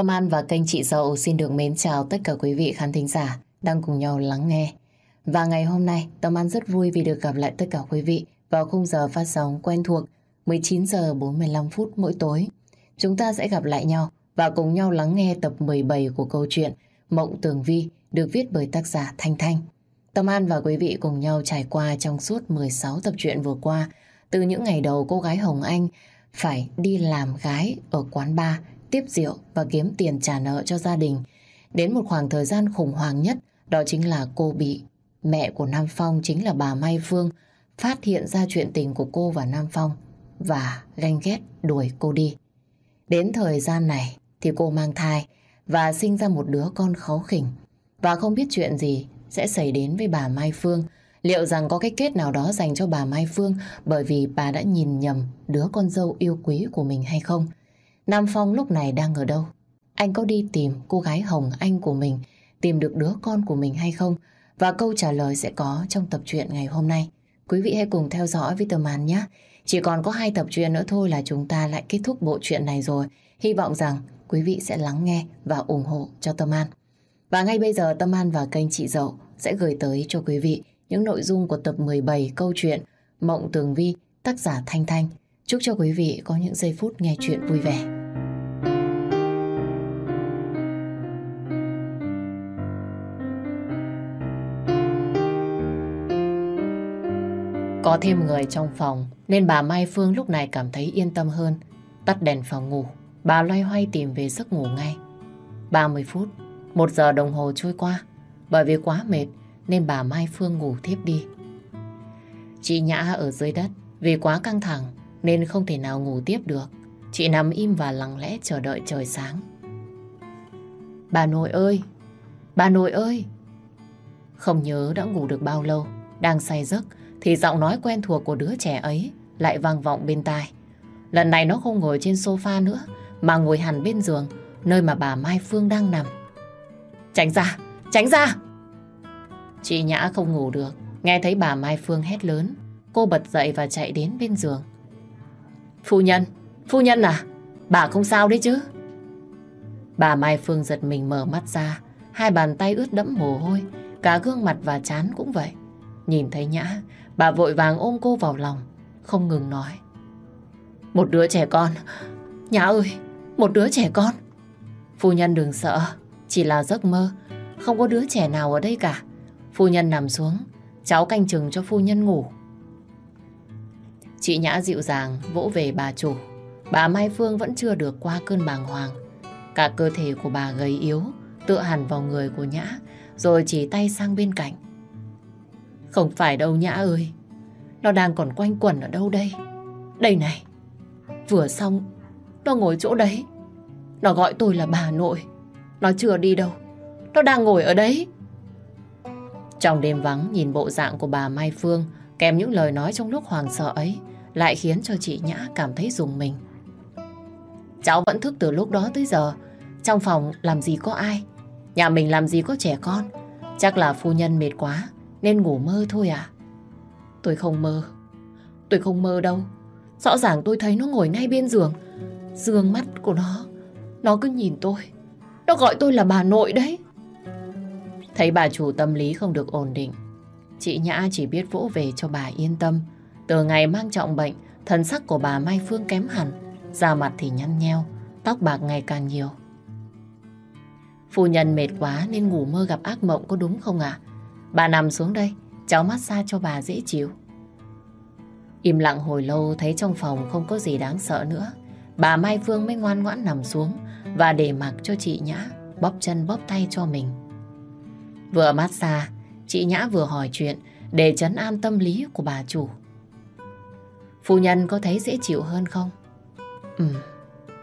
Tâm An và kênh Chị Dậu xin được mến chào tất cả quý vị khán thính giả đang cùng nhau lắng nghe. Và ngày hôm nay, Tâm An rất vui vì được gặp lại tất cả quý vị vào khung giờ phát sóng quen thuộc 19 giờ 45 phút mỗi tối. Chúng ta sẽ gặp lại nhau và cùng nhau lắng nghe tập 17 của câu chuyện Mộng Tường Vi được viết bởi tác giả Thanh Thanh. Tâm An và quý vị cùng nhau trải qua trong suốt 16 tập truyện vừa qua từ những ngày đầu cô gái Hồng Anh phải đi làm gái ở quán bar tiếp rượu và kiếm tiền trả nợ cho gia đình. Đến một khoảng thời gian khủng hoảng nhất, đó chính là cô bị mẹ của Nam Phong chính là bà Mai Phương phát hiện ra chuyện tình của cô và Nam Phong và ganh ghét đuổi cô đi. Đến thời gian này thì cô mang thai và sinh ra một đứa con khó khỉnh và không biết chuyện gì sẽ xảy đến với bà Mai Phương. Liệu rằng có cái kết nào đó dành cho bà Mai Phương bởi vì bà đã nhìn nhầm đứa con dâu yêu quý của mình hay không? Nam Phong lúc này đang ở đâu? Anh có đi tìm cô gái Hồng Anh của mình, tìm được đứa con của mình hay không? Và câu trả lời sẽ có trong tập truyện ngày hôm nay. Quý vị hãy cùng theo dõi Vitamin nhé. Chỉ còn có hai tập truyện nữa thôi là chúng ta lại kết thúc bộ truyện này rồi. Hy vọng rằng quý vị sẽ lắng nghe và ủng hộ cho Tâm An. Và ngay bây giờ Tâm An và kênh Chị Dậu sẽ gửi tới cho quý vị những nội dung của tập 17 câu chuyện Mộng Tường Vi, tác giả Thanh Thanh. Chúc cho quý vị có những giây phút nghe chuyện vui vẻ. Có thêm người trong phòng nên bà Mai Phương lúc này cảm thấy yên tâm hơn. Tắt đèn phòng ngủ, bà loay hoay tìm về giấc ngủ ngay. 30 phút, một giờ đồng hồ trôi qua. Bởi vì quá mệt nên bà Mai Phương ngủ thiếp đi. Chị Nhã ở dưới đất vì quá căng thẳng nên không thể nào ngủ tiếp được. Chị nằm im và lặng lẽ chờ đợi trời sáng. Bà nội ơi! Bà nội ơi! Không nhớ đã ngủ được bao lâu, đang say giấc thì giọng nói quen thuộc của đứa trẻ ấy lại vang vọng bên tai. Lần này nó không ngồi trên sofa nữa mà ngồi hẳn bên giường nơi mà bà Mai Phương đang nằm. Tránh ra! Tránh ra! Chị Nhã không ngủ được, nghe thấy bà Mai Phương hét lớn. Cô bật dậy và chạy đến bên giường. Phu nhân, phu nhân à, bà không sao đấy chứ? Bà Mai Phương giật mình mở mắt ra, hai bàn tay ướt đẫm mồ hôi, cả gương mặt và chán cũng vậy. Nhìn thấy Nhã, bà vội vàng ôm cô vào lòng, không ngừng nói. Một đứa trẻ con, Nhã ơi, một đứa trẻ con. Phu nhân đừng sợ, chỉ là giấc mơ, không có đứa trẻ nào ở đây cả. Phu nhân nằm xuống, cháu canh chừng cho phu nhân ngủ. Chị Nhã dịu dàng vỗ về bà chủ. Bà Mai Phương vẫn chưa được qua cơn bàng hoàng. Cả cơ thể của bà gầy yếu, tựa hẳn vào người của Nhã, rồi chỉ tay sang bên cạnh. Không phải đâu Nhã ơi, nó đang còn quanh quẩn ở đâu đây? Đây này, vừa xong, nó ngồi chỗ đấy. Nó gọi tôi là bà nội. Nó chưa đi đâu, nó đang ngồi ở đấy. Trong đêm vắng nhìn bộ dạng của bà Mai Phương kèm những lời nói trong lúc hoàng sợ ấy lại khiến cho chị Nhã cảm thấy dùng mình. Cháu vẫn thức từ lúc đó tới giờ. Trong phòng làm gì có ai. Nhà mình làm gì có trẻ con. Chắc là phu nhân mệt quá nên ngủ mơ thôi à. Tôi không mơ. Tôi không mơ đâu. Rõ ràng tôi thấy nó ngồi ngay bên giường. Dương mắt của nó. Nó cứ nhìn tôi. Nó gọi tôi là bà nội đấy. Thấy bà chủ tâm lý không được ổn định, chị Nhã chỉ biết vỗ về cho bà yên tâm. Từ ngày mang trọng bệnh, thần sắc của bà Mai Phương kém hẳn, da mặt thì nhăn nheo, tóc bạc ngày càng nhiều. Phu nhân mệt quá nên ngủ mơ gặp ác mộng có đúng không ạ? Bà nằm xuống đây, cháu massage cho bà dễ chịu. Im lặng hồi lâu thấy trong phòng không có gì đáng sợ nữa. Bà Mai Phương mới ngoan ngoãn nằm xuống và để mặc cho chị Nhã bóp chân bóp tay cho mình. Vừa massage, chị Nhã vừa hỏi chuyện để chấn an tâm lý của bà chủ. Phu nhân có thấy dễ chịu hơn không? Ừ,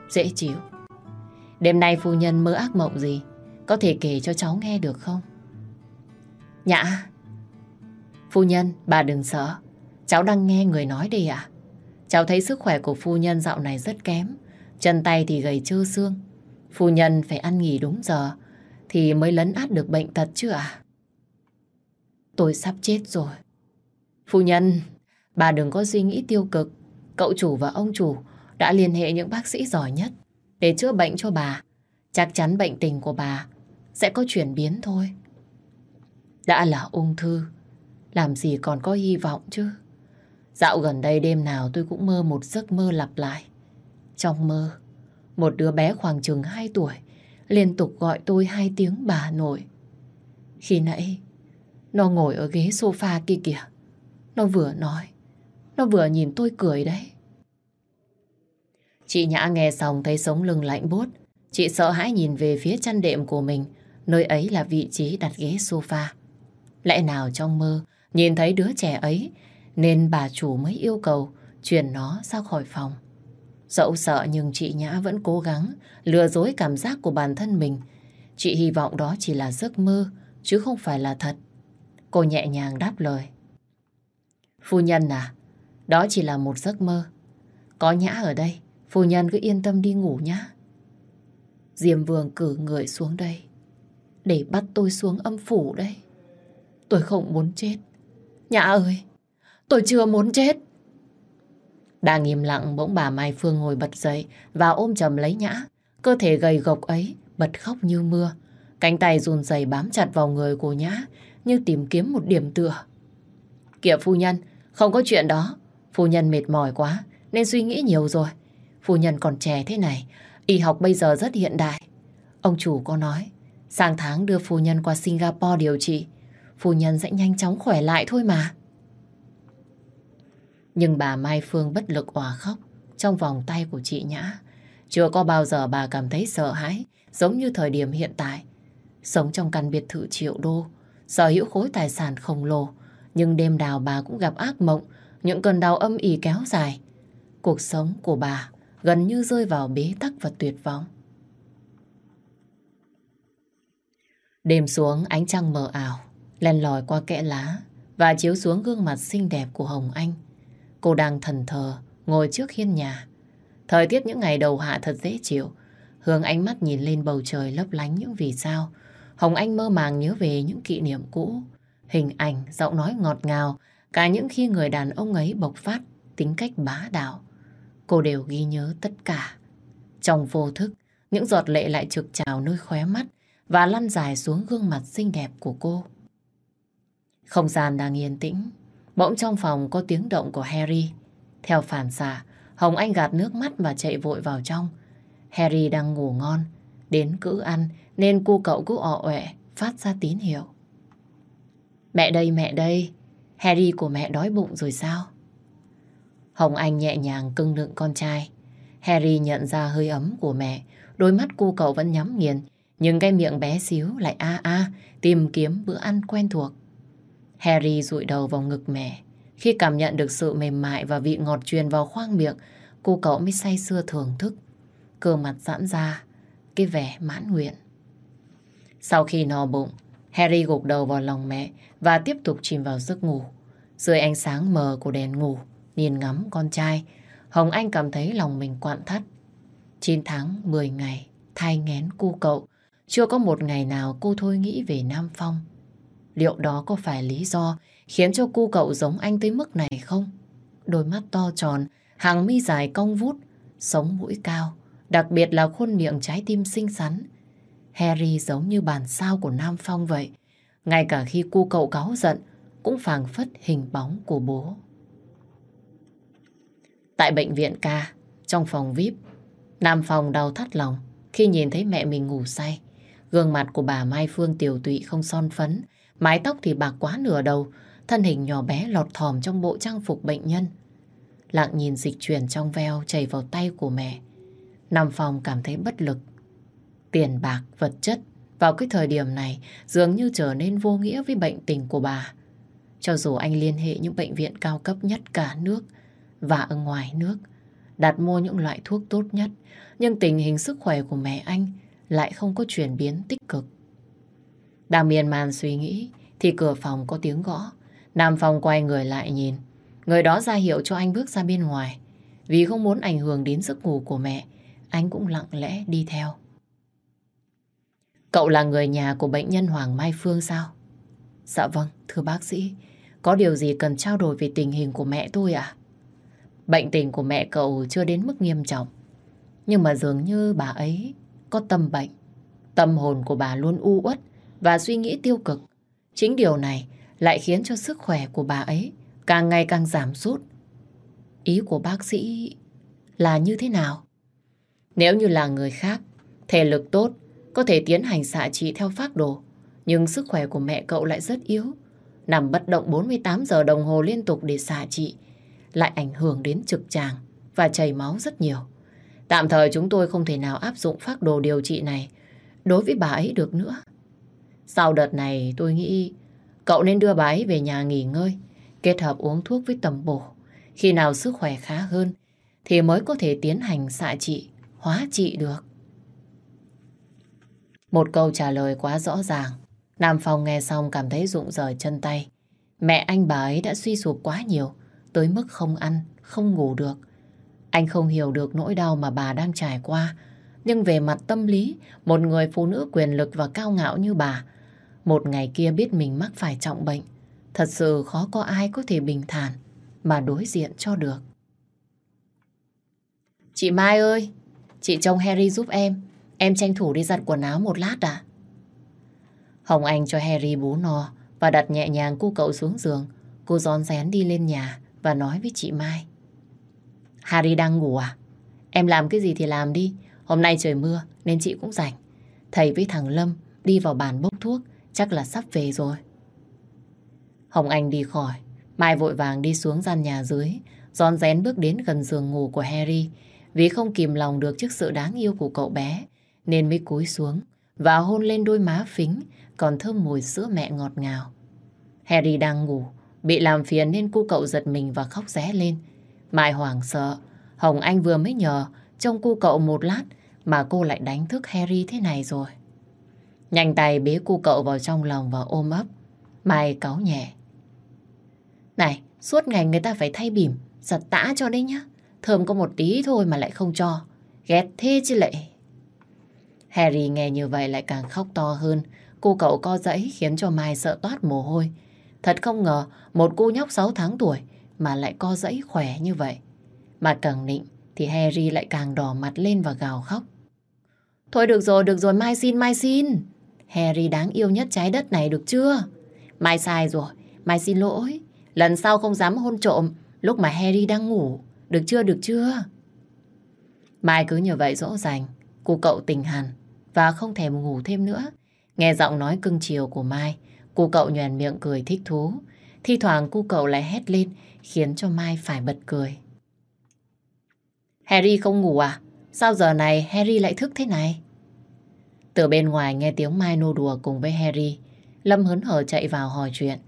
dễ chịu. Đêm nay phu nhân mơ ác mộng gì? Có thể kể cho cháu nghe được không? Nhã! Phu nhân, bà đừng sợ. Cháu đang nghe người nói đi ạ. Cháu thấy sức khỏe của phu nhân dạo này rất kém. Chân tay thì gầy trơ xương. Phu nhân phải ăn nghỉ đúng giờ thì mới lấn át được bệnh tật chứ ạ? Tôi sắp chết rồi. Phu nhân, bà đừng có suy nghĩ tiêu cực. Cậu chủ và ông chủ đã liên hệ những bác sĩ giỏi nhất để chữa bệnh cho bà. chắc chắn bệnh tình của bà sẽ có chuyển biến thôi. Đã là ung thư, làm gì còn có hy vọng chứ. Dạo gần đây đêm nào tôi cũng mơ một giấc mơ lặp lại. Trong mơ, một đứa bé khoảng chừng 2 tuổi liên tục gọi tôi hai tiếng bà nội. Khi nãy, nó ngồi ở ghế sofa kia kìa. Nó vừa nói, nó vừa nhìn tôi cười đấy. Chị Nhã nghe xong thấy sống lưng lạnh bốt. Chị sợ hãi nhìn về phía chăn đệm của mình, nơi ấy là vị trí đặt ghế sofa. Lẽ nào trong mơ, nhìn thấy đứa trẻ ấy, nên bà chủ mới yêu cầu chuyển nó ra khỏi phòng. Dẫu sợ nhưng chị Nhã vẫn cố gắng lừa dối cảm giác của bản thân mình. Chị hy vọng đó chỉ là giấc mơ, chứ không phải là thật. Cô nhẹ nhàng đáp lời. Phu nhân à, đó chỉ là một giấc mơ. Có Nhã ở đây, phu nhân cứ yên tâm đi ngủ nhá. Diêm Vương cử người xuống đây để bắt tôi xuống âm phủ đây. Tôi không muốn chết. Nhã ơi, tôi chưa muốn chết. Đang im lặng bỗng bà Mai Phương ngồi bật dậy và ôm chầm lấy Nhã. Cơ thể gầy gộc ấy bật khóc như mưa. Cánh tay run rẩy bám chặt vào người của Nhã như tìm kiếm một điểm tựa. Kìa phu nhân, không có chuyện đó. Phu nhân mệt mỏi quá nên suy nghĩ nhiều rồi. Phu nhân còn trẻ thế này, y học bây giờ rất hiện đại. Ông chủ có nói, sang tháng đưa phu nhân qua Singapore điều trị. Phu nhân sẽ nhanh chóng khỏe lại thôi mà. Nhưng bà Mai Phương bất lực òa khóc trong vòng tay của chị Nhã. Chưa có bao giờ bà cảm thấy sợ hãi giống như thời điểm hiện tại. Sống trong căn biệt thự triệu đô, sở hữu khối tài sản khổng lồ. Nhưng đêm đào bà cũng gặp ác mộng, những cơn đau âm ỉ kéo dài. Cuộc sống của bà gần như rơi vào bế tắc và tuyệt vọng. Đêm xuống ánh trăng mờ ảo, len lỏi qua kẽ lá và chiếu xuống gương mặt xinh đẹp của Hồng Anh. Cô đang thần thờ, ngồi trước hiên nhà. Thời tiết những ngày đầu hạ thật dễ chịu. Hương ánh mắt nhìn lên bầu trời lấp lánh những vì sao. Hồng Anh mơ màng nhớ về những kỷ niệm cũ. Hình ảnh, giọng nói ngọt ngào, cả những khi người đàn ông ấy bộc phát tính cách bá đạo. Cô đều ghi nhớ tất cả. Trong vô thức, những giọt lệ lại trực trào nơi khóe mắt và lăn dài xuống gương mặt xinh đẹp của cô. Không gian đang yên tĩnh, Bỗng trong phòng có tiếng động của Harry. Theo phản xạ, Hồng Anh gạt nước mắt và chạy vội vào trong. Harry đang ngủ ngon, đến cữ ăn nên cô cậu cứ ọ ọe phát ra tín hiệu. Mẹ đây, mẹ đây, Harry của mẹ đói bụng rồi sao? Hồng Anh nhẹ nhàng cưng nựng con trai. Harry nhận ra hơi ấm của mẹ, đôi mắt cô cậu vẫn nhắm nghiền, nhưng cái miệng bé xíu lại a a tìm kiếm bữa ăn quen thuộc. Harry rụi đầu vào ngực mẹ. Khi cảm nhận được sự mềm mại và vị ngọt truyền vào khoang miệng, cô cậu mới say sưa thưởng thức. Cơ mặt giãn ra, cái vẻ mãn nguyện. Sau khi no bụng, Harry gục đầu vào lòng mẹ và tiếp tục chìm vào giấc ngủ. Dưới ánh sáng mờ của đèn ngủ, nhìn ngắm con trai, Hồng Anh cảm thấy lòng mình quặn thắt. 9 tháng 10 ngày, thai ngén cu cậu, chưa có một ngày nào cô thôi nghĩ về Nam Phong. Liệu đó có phải lý do khiến cho cu cậu giống anh tới mức này không? Đôi mắt to tròn, hàng mi dài cong vút, sống mũi cao, đặc biệt là khuôn miệng trái tim xinh xắn. Harry giống như bản sao của Nam Phong vậy. Ngay cả khi cu cậu cáu giận, cũng phảng phất hình bóng của bố. Tại bệnh viện ca, trong phòng VIP, Nam Phong đau thắt lòng khi nhìn thấy mẹ mình ngủ say. Gương mặt của bà Mai Phương tiểu tụy không son phấn, Mái tóc thì bạc quá nửa đầu, thân hình nhỏ bé lọt thỏm trong bộ trang phục bệnh nhân. Lặng nhìn dịch chuyển trong veo chảy vào tay của mẹ. Nam Phong cảm thấy bất lực. Tiền bạc, vật chất vào cái thời điểm này dường như trở nên vô nghĩa với bệnh tình của bà. Cho dù anh liên hệ những bệnh viện cao cấp nhất cả nước và ở ngoài nước, đặt mua những loại thuốc tốt nhất, nhưng tình hình sức khỏe của mẹ anh lại không có chuyển biến tích cực. Đang miên man suy nghĩ thì cửa phòng có tiếng gõ. Nam Phong quay người lại nhìn. Người đó ra hiệu cho anh bước ra bên ngoài. Vì không muốn ảnh hưởng đến giấc ngủ của mẹ, anh cũng lặng lẽ đi theo. Cậu là người nhà của bệnh nhân Hoàng Mai Phương sao? Dạ vâng, thưa bác sĩ. Có điều gì cần trao đổi về tình hình của mẹ tôi ạ? Bệnh tình của mẹ cậu chưa đến mức nghiêm trọng. Nhưng mà dường như bà ấy có tâm bệnh. Tâm hồn của bà luôn u uất và suy nghĩ tiêu cực. Chính điều này lại khiến cho sức khỏe của bà ấy càng ngày càng giảm sút. Ý của bác sĩ là như thế nào? Nếu như là người khác, thể lực tốt, có thể tiến hành xạ trị theo phác đồ, nhưng sức khỏe của mẹ cậu lại rất yếu. Nằm bất động 48 giờ đồng hồ liên tục để xạ trị, lại ảnh hưởng đến trực tràng và chảy máu rất nhiều. Tạm thời chúng tôi không thể nào áp dụng phác đồ điều trị này đối với bà ấy được nữa. Sau đợt này tôi nghĩ cậu nên đưa bà ấy về nhà nghỉ ngơi, kết hợp uống thuốc với tầm bổ. Khi nào sức khỏe khá hơn thì mới có thể tiến hành xạ trị, hóa trị được. Một câu trả lời quá rõ ràng. Nam Phong nghe xong cảm thấy rụng rời chân tay. Mẹ anh bà ấy đã suy sụp quá nhiều, tới mức không ăn, không ngủ được. Anh không hiểu được nỗi đau mà bà đang trải qua. Nhưng về mặt tâm lý, một người phụ nữ quyền lực và cao ngạo như bà, một ngày kia biết mình mắc phải trọng bệnh, thật sự khó có ai có thể bình thản mà đối diện cho được. Chị Mai ơi, chị trông Harry giúp em. Em tranh thủ đi giặt quần áo một lát à? Hồng Anh cho Harry bú no và đặt nhẹ nhàng cô cậu xuống giường. Cô gión rén đi lên nhà và nói với chị Mai. Harry đang ngủ à? Em làm cái gì thì làm đi. Hôm nay trời mưa nên chị cũng rảnh. Thầy với thằng Lâm đi vào bàn bốc thuốc chắc là sắp về rồi. Hồng Anh đi khỏi. Mai vội vàng đi xuống gian nhà dưới Giòn rén bước đến gần giường ngủ của Harry vì không kìm lòng được trước sự đáng yêu của cậu bé nên mới cúi xuống và hôn lên đôi má phính còn thơm mùi sữa mẹ ngọt ngào. Harry đang ngủ, bị làm phiền nên cu cậu giật mình và khóc ré lên. Mai hoảng sợ, Hồng Anh vừa mới nhờ trông cu cậu một lát mà cô lại đánh thức Harry thế này rồi. Nhanh tay bế cô cậu vào trong lòng và ôm ấp. Mai cáu nhẹ. Này, suốt ngày người ta phải thay bỉm, giặt tã cho đấy nhá. Thơm có một tí thôi mà lại không cho. Ghét thế chứ lệ. Harry nghe như vậy lại càng khóc to hơn. Cô cậu co dẫy khiến cho Mai sợ toát mồ hôi. Thật không ngờ một cô nhóc 6 tháng tuổi mà lại co dẫy khỏe như vậy. mà càng nịnh thì Harry lại càng đỏ mặt lên và gào khóc. Thôi được rồi, được rồi, Mai xin, Mai xin. Harry đáng yêu nhất trái đất này được chưa? Mai sai rồi, Mai xin lỗi. Lần sau không dám hôn trộm lúc mà Harry đang ngủ. Được chưa, được chưa? Mai cứ như vậy dỗ dành. Cô cậu tình hẳn và không thèm ngủ thêm nữa. Nghe giọng nói cưng chiều của Mai, cô cậu nhoèn miệng cười thích thú. Thi thoảng cô cậu lại hét lên khiến cho Mai phải bật cười. Harry không ngủ à? Sao giờ này Harry lại thức thế này? Từ bên ngoài nghe tiếng Mai nô đùa cùng với Harry, Lâm hớn hở chạy vào hỏi chuyện.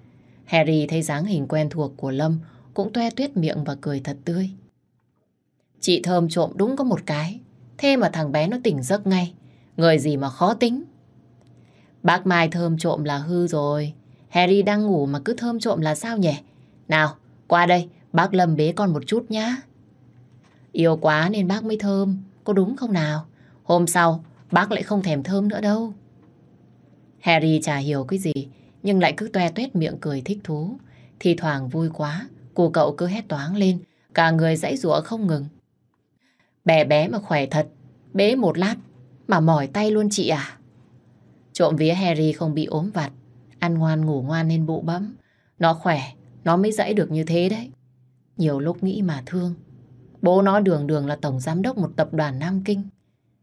Harry thấy dáng hình quen thuộc của Lâm cũng toe tuyết miệng và cười thật tươi. Chị thơm trộm đúng có một cái, thế mà thằng bé nó tỉnh giấc ngay. Người gì mà khó tính. Bác Mai thơm trộm là hư rồi. Harry đang ngủ mà cứ thơm trộm là sao nhỉ? Nào, qua đây, bác Lâm bế con một chút nhá. Yêu quá nên bác mới thơm, có đúng không nào? Hôm sau, bác lại không thèm thơm nữa đâu. Harry chả hiểu cái gì, nhưng lại cứ toe tuét miệng cười thích thú. Thì thoảng vui quá, cô cậu cứ hét toáng lên, cả người dãy rủa không ngừng. Bé bé mà khỏe thật, bế một lát mà mỏi tay luôn chị à. Trộm vía Harry không bị ốm vặt, ăn ngoan ngủ ngoan nên bụ bấm. Nó khỏe, nó mới dãy được như thế đấy. Nhiều lúc nghĩ mà thương. Bố nó đường đường là tổng giám đốc một tập đoàn Nam Kinh.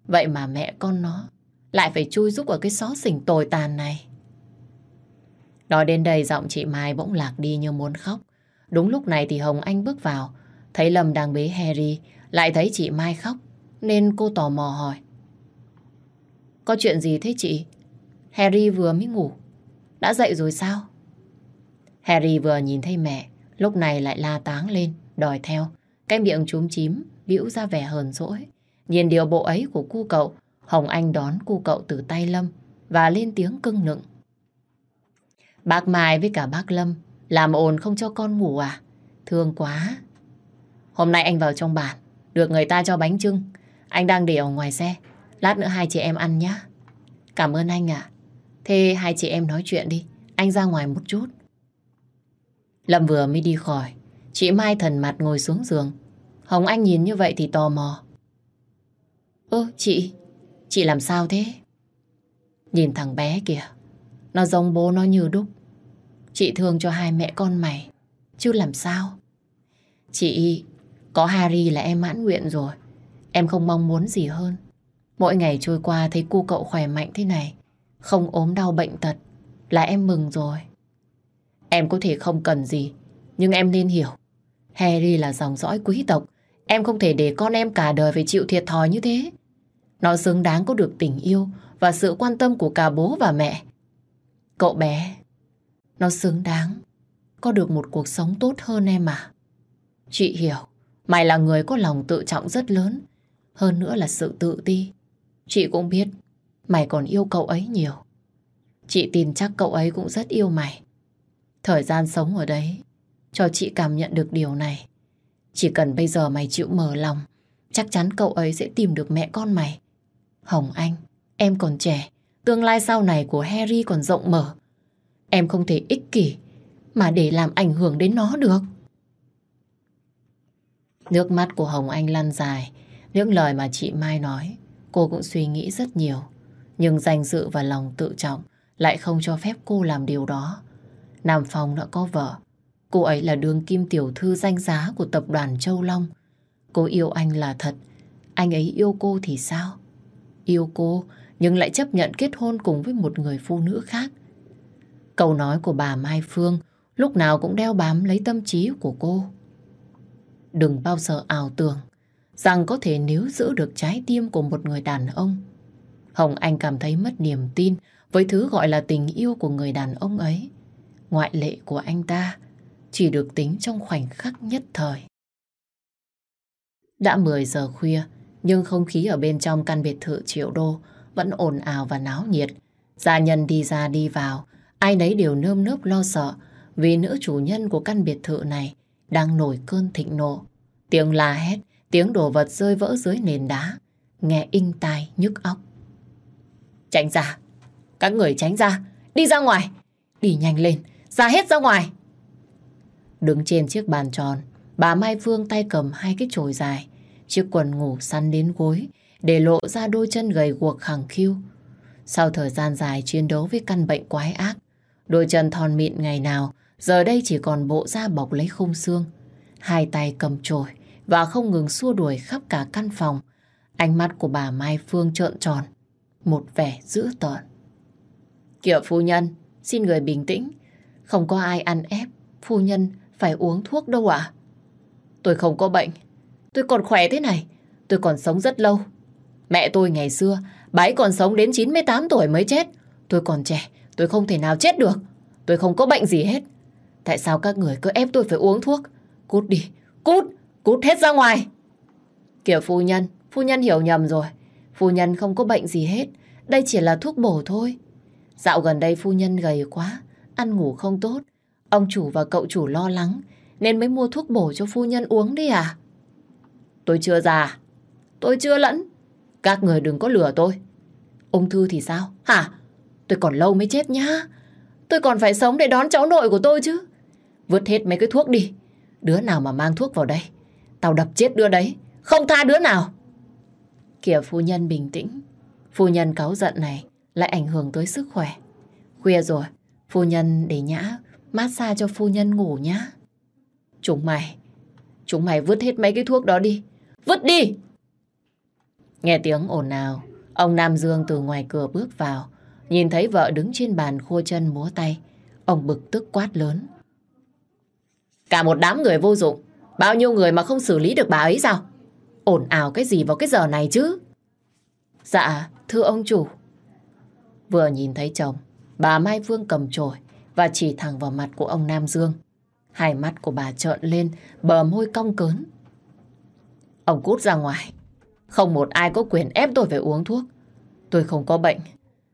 Vậy mà mẹ con nó lại phải chui giúp ở cái xó xỉnh tồi tàn này. Nói đến đây giọng chị Mai bỗng lạc đi như muốn khóc. Đúng lúc này thì Hồng Anh bước vào, thấy Lâm đang bế Harry, lại thấy chị Mai khóc, nên cô tò mò hỏi. Có chuyện gì thế chị? Harry vừa mới ngủ. Đã dậy rồi sao? Harry vừa nhìn thấy mẹ, lúc này lại la táng lên, đòi theo. Cái miệng chúm chím, bĩu ra vẻ hờn dỗi. Nhìn điều bộ ấy của cu cậu, Hồng Anh đón cu cậu từ tay Lâm và lên tiếng cưng nựng. Bác Mai với cả bác Lâm làm ồn không cho con ngủ à? Thương quá. Hôm nay anh vào trong bản, được người ta cho bánh trưng. Anh đang để ở ngoài xe. Lát nữa hai chị em ăn nhé. Cảm ơn anh ạ. Thế hai chị em nói chuyện đi. Anh ra ngoài một chút. Lâm vừa mới đi khỏi. Chị Mai thần mặt ngồi xuống giường. Hồng Anh nhìn như vậy thì tò mò. Ơ chị, Chị làm sao thế? Nhìn thằng bé kìa. Nó giống bố nó như đúc. Chị thương cho hai mẹ con mày. Chứ làm sao? Chị có Harry là em mãn nguyện rồi. Em không mong muốn gì hơn. Mỗi ngày trôi qua thấy cu cậu khỏe mạnh thế này. Không ốm đau bệnh tật. Là em mừng rồi. Em có thể không cần gì. Nhưng em nên hiểu. Harry là dòng dõi quý tộc. Em không thể để con em cả đời phải chịu thiệt thòi như thế. Nó xứng đáng có được tình yêu và sự quan tâm của cả bố và mẹ. Cậu bé, nó xứng đáng có được một cuộc sống tốt hơn em à. Chị hiểu, mày là người có lòng tự trọng rất lớn, hơn nữa là sự tự ti. Chị cũng biết mày còn yêu cậu ấy nhiều. Chị tin chắc cậu ấy cũng rất yêu mày. Thời gian sống ở đấy cho chị cảm nhận được điều này. Chỉ cần bây giờ mày chịu mở lòng, chắc chắn cậu ấy sẽ tìm được mẹ con mày. Hồng Anh, em còn trẻ, tương lai sau này của Harry còn rộng mở. Em không thể ích kỷ mà để làm ảnh hưởng đến nó được. Nước mắt của Hồng Anh lăn dài, những lời mà chị Mai nói, cô cũng suy nghĩ rất nhiều. Nhưng danh dự và lòng tự trọng lại không cho phép cô làm điều đó. Nam Phong đã có vợ. Cô ấy là đường kim tiểu thư danh giá của tập đoàn Châu Long. Cô yêu anh là thật. Anh ấy yêu cô thì sao? Yêu cô, nhưng lại chấp nhận kết hôn cùng với một người phụ nữ khác. Câu nói của bà Mai Phương lúc nào cũng đeo bám lấy tâm trí của cô. Đừng bao giờ ảo tưởng rằng có thể níu giữ được trái tim của một người đàn ông. Hồng Anh cảm thấy mất niềm tin với thứ gọi là tình yêu của người đàn ông ấy. Ngoại lệ của anh ta chỉ được tính trong khoảnh khắc nhất thời. Đã 10 giờ khuya, nhưng không khí ở bên trong căn biệt thự triệu đô vẫn ồn ào và náo nhiệt. Gia nhân đi ra đi vào, ai nấy đều nơm nớp lo sợ vì nữ chủ nhân của căn biệt thự này đang nổi cơn thịnh nộ. Tiếng la hét, tiếng đồ vật rơi vỡ dưới nền đá, nghe inh tai nhức óc. Tránh ra, các người tránh ra, đi ra ngoài, đi nhanh lên, ra hết ra ngoài. Đứng trên chiếc bàn tròn, bà Mai Phương tay cầm hai cái chổi dài, chiếc quần ngủ săn đến gối, để lộ ra đôi chân gầy guộc khẳng khiu. Sau thời gian dài chiến đấu với căn bệnh quái ác, đôi chân thon mịn ngày nào giờ đây chỉ còn bộ da bọc lấy khung xương. Hai tay cầm chổi và không ngừng xua đuổi khắp cả căn phòng. Ánh mắt của bà Mai Phương trợn tròn, một vẻ dữ tợn. Kiểu phu nhân, xin người bình tĩnh. Không có ai ăn ép, phu nhân phải uống thuốc đâu ạ. Tôi không có bệnh, tôi còn khỏe thế này, tôi còn sống rất lâu. Mẹ tôi ngày xưa, bà ấy còn sống đến 98 tuổi mới chết. Tôi còn trẻ, tôi không thể nào chết được. Tôi không có bệnh gì hết. Tại sao các người cứ ép tôi phải uống thuốc? Cút đi, cút, cút hết ra ngoài. Kiểu phu nhân, phu nhân hiểu nhầm rồi. Phu nhân không có bệnh gì hết. Đây chỉ là thuốc bổ thôi. Dạo gần đây phu nhân gầy quá, ăn ngủ không tốt. Ông chủ và cậu chủ lo lắng, nên mới mua thuốc bổ cho phu nhân uống đi à? Tôi chưa già, tôi chưa lẫn. Các người đừng có lừa tôi. Ung thư thì sao? Hả? Tôi còn lâu mới chết nhá. Tôi còn phải sống để đón cháu nội của tôi chứ. Vứt hết mấy cái thuốc đi. Đứa nào mà mang thuốc vào đây, tao đập chết đứa đấy. Không tha đứa nào. Kìa phu nhân bình tĩnh. Phu nhân cáu giận này lại ảnh hưởng tới sức khỏe. Khuya rồi, phu nhân để nhã massage cho phu nhân ngủ nhá. Chúng mày, chúng mày vứt hết mấy cái thuốc đó đi. Vứt đi! Nghe tiếng ồn ào, ông Nam Dương từ ngoài cửa bước vào, nhìn thấy vợ đứng trên bàn khô chân múa tay. Ông bực tức quát lớn. Cả một đám người vô dụng, bao nhiêu người mà không xử lý được bà ấy sao? Ồn ào cái gì vào cái giờ này chứ? Dạ, thưa ông chủ. Vừa nhìn thấy chồng, bà Mai Phương cầm chổi và chỉ thẳng vào mặt của ông Nam Dương. Hai mắt của bà trợn lên, bờ môi cong cớn. Ông cút ra ngoài. Không một ai có quyền ép tôi phải uống thuốc. Tôi không có bệnh.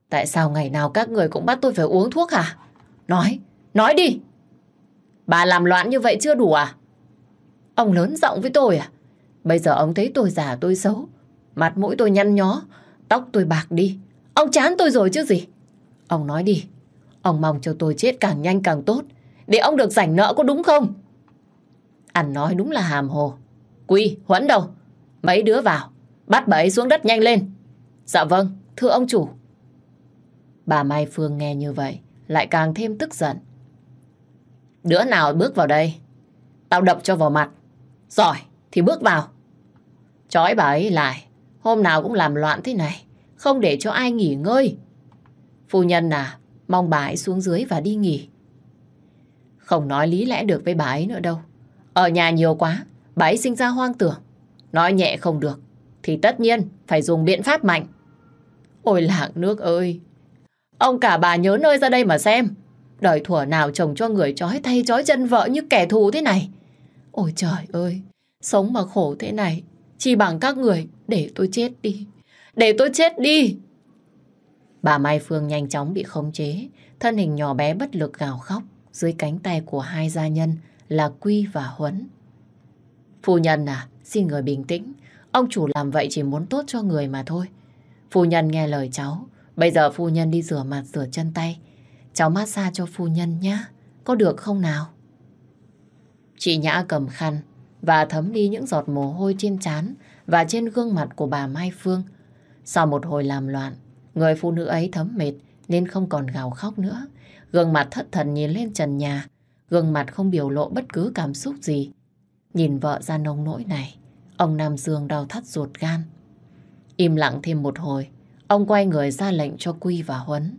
Tại sao ngày nào các người cũng bắt tôi phải uống thuốc hả? Nói, nói đi. Bà làm loạn như vậy chưa đủ à? Ông lớn giọng với tôi à? Bây giờ ông thấy tôi già tôi xấu. Mặt mũi tôi nhăn nhó, tóc tôi bạc đi. Ông chán tôi rồi chứ gì? Ông nói đi, ông mong cho tôi chết càng nhanh càng tốt, để ông được rảnh nợ có đúng không? Anh nói đúng là hàm hồ. Quy, Huấn đâu? Mấy đứa vào, bắt bà ấy xuống đất nhanh lên. Dạ vâng, thưa ông chủ. Bà Mai Phương nghe như vậy, lại càng thêm tức giận. Đứa nào bước vào đây, tao đập cho vào mặt. Giỏi, thì bước vào. Chói bà ấy lại, hôm nào cũng làm loạn thế này, không để cho ai nghỉ ngơi. Phu nhân à, mong bà ấy xuống dưới và đi nghỉ. Không nói lý lẽ được với bà ấy nữa đâu. Ở nhà nhiều quá, bà ấy sinh ra hoang tưởng. Nói nhẹ không được, thì tất nhiên phải dùng biện pháp mạnh. Ôi lạng nước ơi! Ông cả bà nhớ nơi ra đây mà xem. Đời thuở nào chồng cho người trói tay trói chân vợ như kẻ thù thế này. Ôi trời ơi! Sống mà khổ thế này, chỉ bằng các người để tôi chết đi. Để tôi chết đi! Bà Mai Phương nhanh chóng bị khống chế, thân hình nhỏ bé bất lực gào khóc dưới cánh tay của hai gia nhân là Quy và Huấn. Phu nhân à, xin người bình tĩnh. Ông chủ làm vậy chỉ muốn tốt cho người mà thôi. Phu nhân nghe lời cháu. Bây giờ phu nhân đi rửa mặt rửa chân tay. Cháu massage cho phu nhân nhé. Có được không nào? Chị Nhã cầm khăn và thấm đi những giọt mồ hôi trên trán và trên gương mặt của bà Mai Phương. Sau một hồi làm loạn, người phụ nữ ấy thấm mệt nên không còn gào khóc nữa. Gương mặt thất thần nhìn lên trần nhà, gương mặt không biểu lộ bất cứ cảm xúc gì. Nhìn vợ ra nông nỗi này, ông Nam Dương đau thắt ruột gan. Im lặng thêm một hồi, ông quay người ra lệnh cho Quy và Huấn.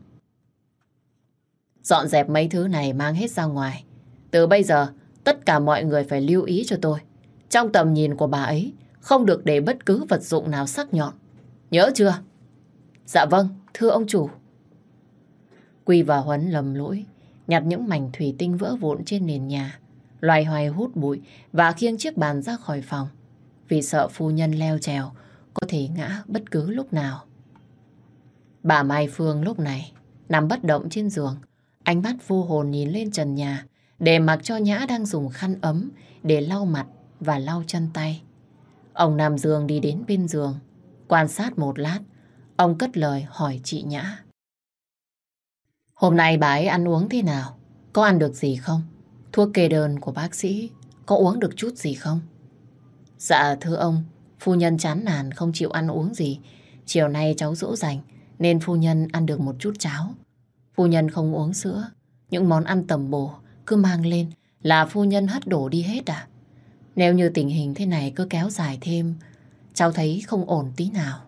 Dọn dẹp mấy thứ này mang hết ra ngoài. Từ bây giờ, tất cả mọi người phải lưu ý cho tôi. Trong tầm nhìn của bà ấy, không được để bất cứ vật dụng nào sắc nhọn. Nhớ chưa? Dạ vâng, thưa ông chủ. Quy và Huấn lầm lỗi, nhặt những mảnh thủy tinh vỡ vụn trên nền nhà, loài hoài hút bụi và khiêng chiếc bàn ra khỏi phòng. Vì sợ phu nhân leo trèo, có thể ngã bất cứ lúc nào. Bà Mai Phương lúc này nằm bất động trên giường, ánh mắt vô hồn nhìn lên trần nhà, để mặc cho Nhã đang dùng khăn ấm để lau mặt và lau chân tay. Ông Nam Dương đi đến bên giường, quan sát một lát, ông cất lời hỏi chị Nhã. Hôm nay bà ấy ăn uống thế nào? Có ăn được gì không? Thuốc kê đơn của bác sĩ có uống được chút gì không? Dạ thưa ông, phu nhân chán nản không chịu ăn uống gì. Chiều nay cháu dỗ dành nên phu nhân ăn được một chút cháo. Phu nhân không uống sữa, những món ăn tầm bổ cứ mang lên là phu nhân hất đổ đi hết à? Nếu như tình hình thế này cứ kéo dài thêm, cháu thấy không ổn tí nào.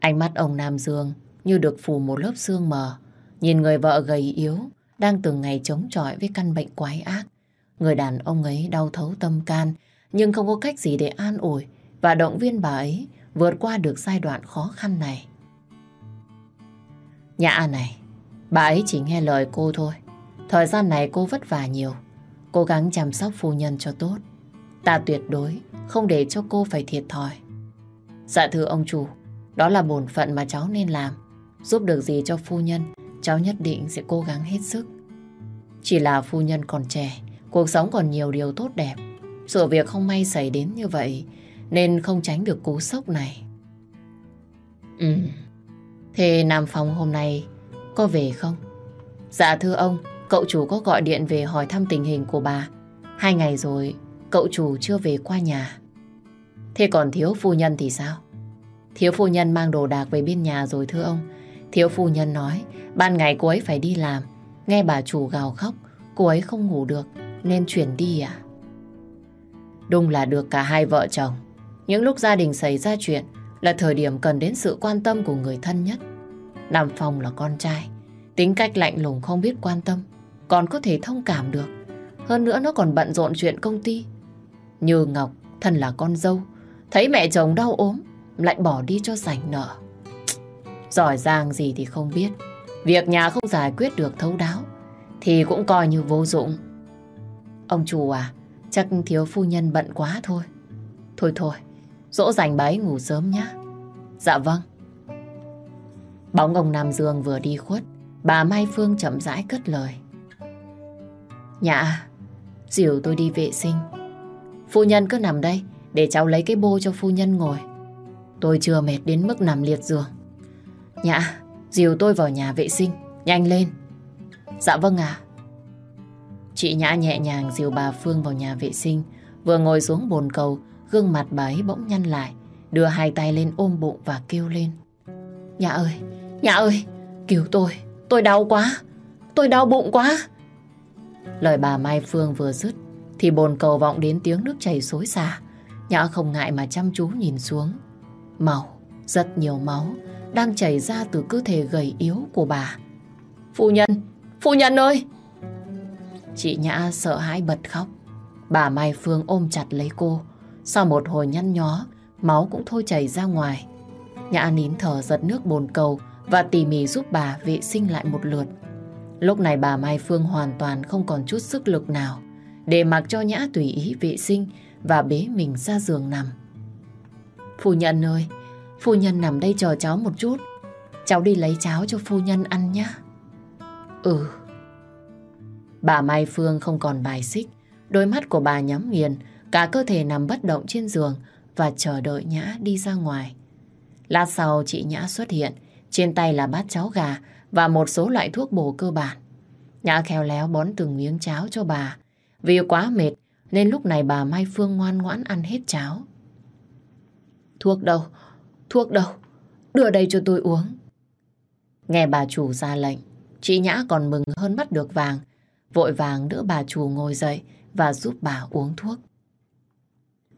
Ánh mắt ông Nam Dương như được phủ một lớp sương mờ, nhìn người vợ gầy yếu, đang từng ngày chống chọi với căn bệnh quái ác. Người đàn ông ấy đau thấu tâm can, nhưng không có cách gì để an ủi và động viên bà ấy vượt qua được giai đoạn khó khăn này. Nhã này, bà ấy chỉ nghe lời cô thôi. Thời gian này cô vất vả nhiều, cố gắng chăm sóc phu nhân cho tốt. Ta tuyệt đối không để cho cô phải thiệt thòi. Dạ thưa ông chủ, đó là bổn phận mà cháu nên làm. Giúp được gì cho phu nhân, cháu nhất định sẽ cố gắng hết sức. Chỉ là phu nhân còn trẻ, cuộc sống còn nhiều điều tốt đẹp. Sự việc không may xảy đến như vậy, nên không tránh được cú sốc này. Ừ, thế Nam Phong hôm nay có về không? Dạ thưa ông, cậu chủ có gọi điện về hỏi thăm tình hình của bà. Hai ngày rồi, cậu chủ chưa về qua nhà. Thế còn thiếu phu nhân thì sao? Thiếu phu nhân mang đồ đạc về bên nhà rồi thưa ông. Thiếu phu nhân nói, ban ngày cô ấy phải đi làm. Nghe bà chủ gào khóc, cô ấy không ngủ được, nên chuyển đi à? Đúng là được cả hai vợ chồng. Những lúc gia đình xảy ra chuyện là thời điểm cần đến sự quan tâm của người thân nhất. Nam Phong là con trai, tính cách lạnh lùng không biết quan tâm, còn có thể thông cảm được. Hơn nữa nó còn bận rộn chuyện công ty. Như Ngọc, thân là con dâu, thấy mẹ chồng đau ốm, lại bỏ đi cho sảnh nợ. Giỏi giang gì thì không biết, việc nhà không giải quyết được thấu đáo, thì cũng coi như vô dụng. Ông chủ à, chắc thiếu phu nhân bận quá thôi. Thôi thôi, dỗ dành bà ấy ngủ sớm nhá. Dạ vâng. Bóng ông Nam Dương vừa đi khuất, bà Mai Phương chậm rãi cất lời. Nhạ, dìu tôi đi vệ sinh. Phu nhân cứ nằm đây, để cháu lấy cái bô cho phu nhân ngồi. Tôi chưa mệt đến mức nằm liệt giường. Nhã, dìu tôi vào nhà vệ sinh, nhanh lên. Dạ vâng ạ. Chị Nhã nhẹ nhàng dìu bà Phương vào nhà vệ sinh, vừa ngồi xuống bồn cầu, gương mặt bà ấy bỗng nhăn lại, đưa hai tay lên ôm bụng và kêu lên. Nhã ơi, Nhã ơi, cứu tôi, tôi đau quá, tôi đau bụng quá. Lời bà Mai Phương vừa dứt thì bồn cầu vọng đến tiếng nước chảy xối xả. Nhã không ngại mà chăm chú nhìn xuống. Màu, rất nhiều máu đang chảy ra từ cơ thể gầy yếu của bà. Phu nhân, phu nhân ơi! Chị Nhã sợ hãi bật khóc. Bà Mai Phương ôm chặt lấy cô. Sau một hồi nhăn nhó, máu cũng thôi chảy ra ngoài. Nhã nín thở giật nước bồn cầu và tỉ mỉ giúp bà vệ sinh lại một lượt. Lúc này bà Mai Phương hoàn toàn không còn chút sức lực nào để mặc cho Nhã tùy ý vệ sinh và bế mình ra giường nằm. Phu nhân ơi, phu nhân nằm đây chờ cháu một chút. Cháu đi lấy cháo cho phu nhân ăn nhé. Ừ. Bà Mai Phương không còn bài xích. Đôi mắt của bà nhắm nghiền, cả cơ thể nằm bất động trên giường và chờ đợi Nhã đi ra ngoài. Lát sau chị Nhã xuất hiện, trên tay là bát cháo gà và một số loại thuốc bổ cơ bản. Nhã khéo léo bón từng miếng cháo cho bà. Vì quá mệt nên lúc này bà Mai Phương ngoan ngoãn ăn hết cháo. Thuốc đâu? Thuốc đâu? Đưa đây cho tôi uống. Nghe bà chủ ra lệnh, chị Nhã còn mừng hơn bắt được vàng. Vội vàng đỡ bà chủ ngồi dậy và giúp bà uống thuốc.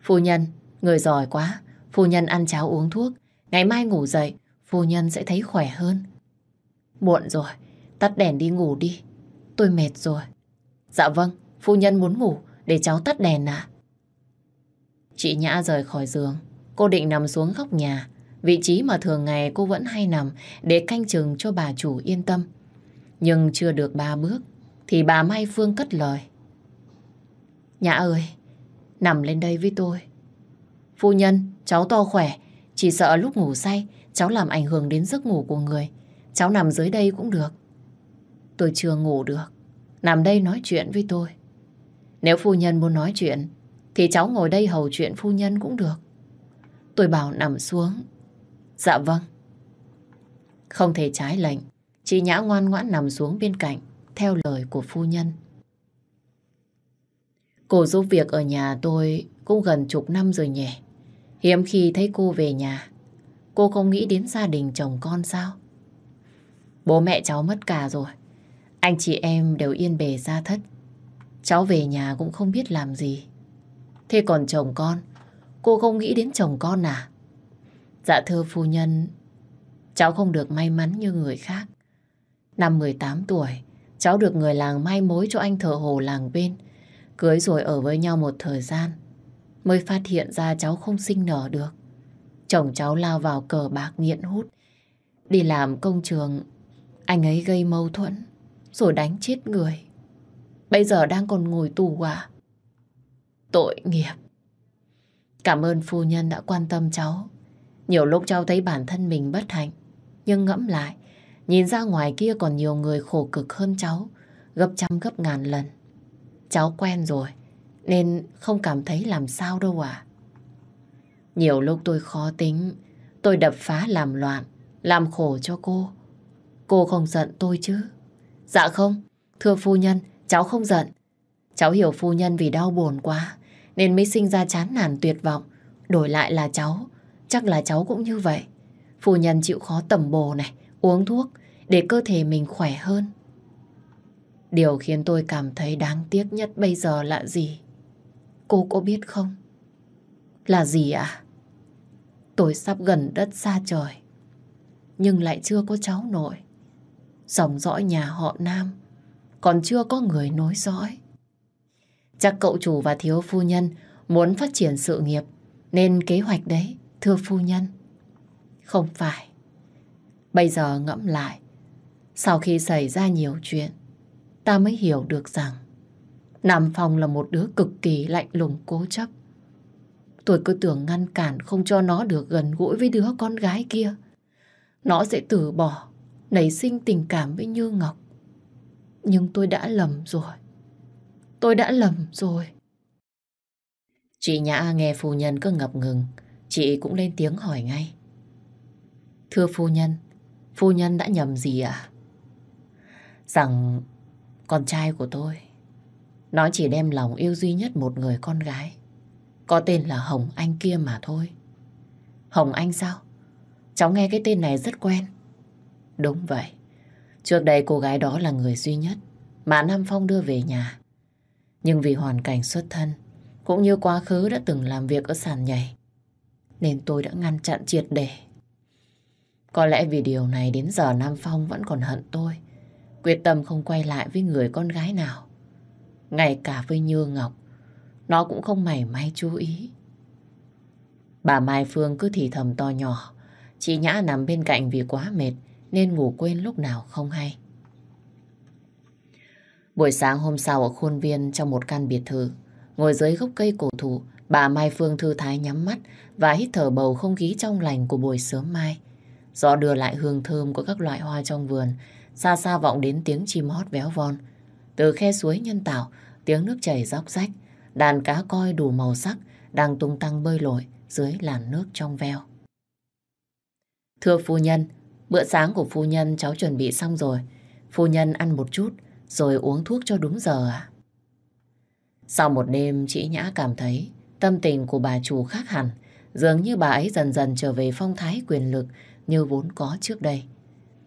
Phu nhân, người giỏi quá. Phu nhân ăn cháo uống thuốc. Ngày mai ngủ dậy, phu nhân sẽ thấy khỏe hơn. Muộn rồi, tắt đèn đi ngủ đi. Tôi mệt rồi. Dạ vâng, phu nhân muốn ngủ, để cháu tắt đèn à? Chị Nhã rời khỏi giường. Cô định nằm xuống góc nhà, vị trí mà thường ngày cô vẫn hay nằm để canh chừng cho bà chủ yên tâm. Nhưng chưa được ba bước, thì bà Mai Phương cất lời. Nhã ơi, nằm lên đây với tôi. Phu nhân, cháu to khỏe, chỉ sợ lúc ngủ say, cháu làm ảnh hưởng đến giấc ngủ của người. Cháu nằm dưới đây cũng được. Tôi chưa ngủ được. Nằm đây nói chuyện với tôi. Nếu phu nhân muốn nói chuyện, thì cháu ngồi đây hầu chuyện phu nhân cũng được. Tôi bảo nằm xuống. Dạ vâng. Không thể trái lệnh, chị Nhã ngoan ngoãn nằm xuống bên cạnh, theo lời của phu nhân. Cô giúp việc ở nhà tôi cũng gần chục năm rồi nhỉ. Hiếm khi thấy cô về nhà. Cô không nghĩ đến gia đình chồng con sao? Bố mẹ cháu mất cả rồi. Anh chị em đều yên bề ra thất. Cháu về nhà cũng không biết làm gì. Thế còn chồng con, cô không nghĩ đến chồng con à? Dạ thưa phu nhân, cháu không được may mắn như người khác. Năm 18 tuổi, cháu được người làng mai mối cho anh thợ hồ làng bên. Cưới rồi ở với nhau một thời gian, mới phát hiện ra cháu không sinh nở được. Chồng cháu lao vào cờ bạc nghiện hút. Đi làm công trường, anh ấy gây mâu thuẫn, rồi đánh chết người. Bây giờ đang còn ngồi tù à? Tội nghiệp. Cảm ơn phu nhân đã quan tâm cháu. Nhiều lúc cháu thấy bản thân mình bất hạnh. Nhưng ngẫm lại, nhìn ra ngoài kia còn nhiều người khổ cực hơn cháu, gấp trăm gấp ngàn lần. Cháu quen rồi, nên không cảm thấy làm sao đâu à. Nhiều lúc tôi khó tính, tôi đập phá làm loạn, làm khổ cho cô. Cô không giận tôi chứ? Dạ không, thưa phu nhân, cháu không giận. Cháu hiểu phu nhân vì đau buồn quá, nên mới sinh ra chán nản tuyệt vọng. Đổi lại là cháu, chắc là cháu cũng như vậy. Phu nhân chịu khó tẩm bồ này, uống thuốc để cơ thể mình khỏe hơn. Điều khiến tôi cảm thấy đáng tiếc nhất bây giờ là gì? Cô có biết không? Là gì ạ? À? Tôi sắp gần đất xa trời. Nhưng lại chưa có cháu nội. Dòng dõi nhà họ Nam. Còn chưa có người nối dõi. Chắc cậu chủ và thiếu phu nhân muốn phát triển sự nghiệp. Nên kế hoạch đấy, thưa phu nhân. Không phải. Bây giờ ngẫm lại. Sau khi xảy ra nhiều chuyện, ta mới hiểu được rằng Nam Phong là một đứa cực kỳ lạnh lùng cố chấp. Tôi cứ tưởng ngăn cản không cho nó được gần gũi với đứa con gái kia. Nó sẽ từ bỏ, nảy sinh tình cảm với Như Ngọc. Nhưng tôi đã lầm rồi. Tôi đã lầm rồi. Chị Nhã nghe phu nhân cứ ngập ngừng, chị cũng lên tiếng hỏi ngay. Thưa phu nhân, phu nhân đã nhầm gì à? Rằng con trai của tôi, nó chỉ đem lòng yêu duy nhất một người con gái. Có tên là Hồng Anh kia mà thôi. Hồng Anh sao? Cháu nghe cái tên này rất quen. Đúng vậy. Trước đây cô gái đó là người duy nhất mà Nam Phong đưa về nhà. Nhưng vì hoàn cảnh xuất thân, cũng như quá khứ đã từng làm việc ở sàn nhảy, nên tôi đã ngăn chặn triệt để. Có lẽ vì điều này đến giờ Nam Phong vẫn còn hận tôi, quyết tâm không quay lại với người con gái nào. Ngay cả với Như Ngọc, nó cũng không mảy may chú ý. Bà Mai Phương cứ thì thầm to nhỏ, chị Nhã nằm bên cạnh vì quá mệt nên ngủ quên lúc nào không hay. Buổi sáng hôm sau ở khuôn viên trong một căn biệt thự, ngồi dưới gốc cây cổ thụ, bà Mai Phương thư thái nhắm mắt và hít thở bầu không khí trong lành của buổi sớm mai. Gió đưa lại hương thơm của các loại hoa trong vườn, xa xa vọng đến tiếng chim hót véo von. Từ khe suối nhân tạo, tiếng nước chảy róc rách, đàn cá coi đủ màu sắc đang tung tăng bơi lội dưới làn nước trong veo. Thưa phu nhân, bữa sáng của phu nhân cháu chuẩn bị xong rồi. Phu nhân ăn một chút, rồi uống thuốc cho đúng giờ à? Sau một đêm, chị Nhã cảm thấy tâm tình của bà chủ khác hẳn. Dường như bà ấy dần dần trở về phong thái quyền lực như vốn có trước đây.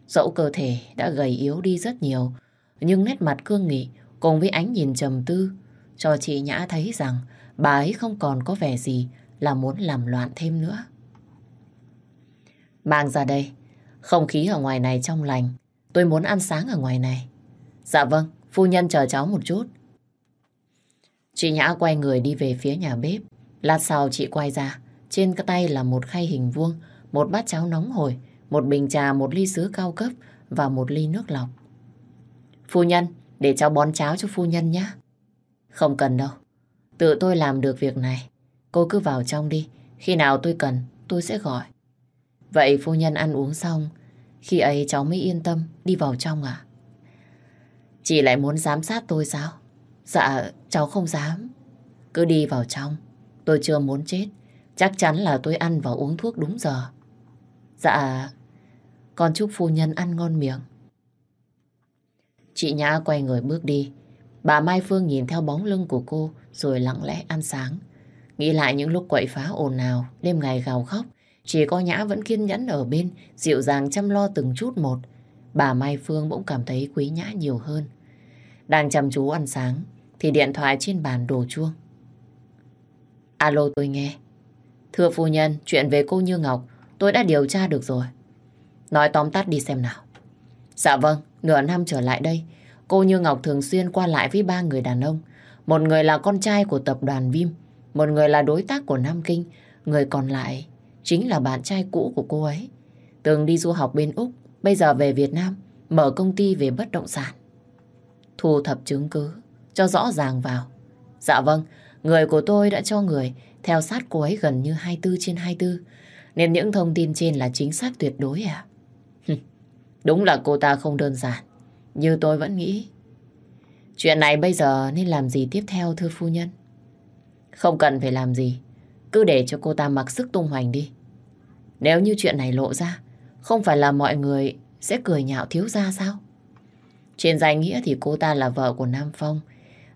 Dẫu cơ thể đã gầy yếu đi rất nhiều, nhưng nét mặt cương nghị cùng với ánh nhìn trầm tư cho chị Nhã thấy rằng bà ấy không còn có vẻ gì là muốn làm loạn thêm nữa. Mang ra đây, không khí ở ngoài này trong lành, tôi muốn ăn sáng ở ngoài này. Dạ vâng, phu nhân chờ cháu một chút. Chị Nhã quay người đi về phía nhà bếp. Lát sau chị quay ra, trên cái tay là một khay hình vuông, một bát cháo nóng hổi, một bình trà, một ly sứ cao cấp và một ly nước lọc. Phu nhân, để cháu bón cháo cho phu nhân nhé. Không cần đâu, tự tôi làm được việc này. Cô cứ vào trong đi, khi nào tôi cần, tôi sẽ gọi. Vậy phu nhân ăn uống xong, khi ấy cháu mới yên tâm đi vào trong à? Chị lại muốn giám sát tôi sao? Dạ, cháu không dám. Cứ đi vào trong. Tôi chưa muốn chết. Chắc chắn là tôi ăn và uống thuốc đúng giờ. Dạ, con chúc phu nhân ăn ngon miệng. Chị Nhã quay người bước đi. Bà Mai Phương nhìn theo bóng lưng của cô rồi lặng lẽ ăn sáng. Nghĩ lại những lúc quậy phá ồn ào, đêm ngày gào khóc. Chỉ có Nhã vẫn kiên nhẫn ở bên, dịu dàng chăm lo từng chút một bà Mai Phương bỗng cảm thấy quý nhã nhiều hơn. Đang chăm chú ăn sáng, thì điện thoại trên bàn đổ chuông. Alo tôi nghe. Thưa phu nhân, chuyện về cô Như Ngọc tôi đã điều tra được rồi. Nói tóm tắt đi xem nào. Dạ vâng, nửa năm trở lại đây, cô Như Ngọc thường xuyên qua lại với ba người đàn ông. Một người là con trai của tập đoàn Vim, một người là đối tác của Nam Kinh, người còn lại chính là bạn trai cũ của cô ấy. Từng đi du học bên Úc, Bây giờ về Việt Nam, mở công ty về bất động sản. Thu thập chứng cứ, cho rõ ràng vào. Dạ vâng, người của tôi đã cho người theo sát cô ấy gần như 24 trên 24, nên những thông tin trên là chính xác tuyệt đối à? Đúng là cô ta không đơn giản, như tôi vẫn nghĩ. Chuyện này bây giờ nên làm gì tiếp theo thưa phu nhân? Không cần phải làm gì, cứ để cho cô ta mặc sức tung hoành đi. Nếu như chuyện này lộ ra, không phải là mọi người sẽ cười nhạo thiếu gia sao? Trên danh nghĩa thì cô ta là vợ của Nam Phong.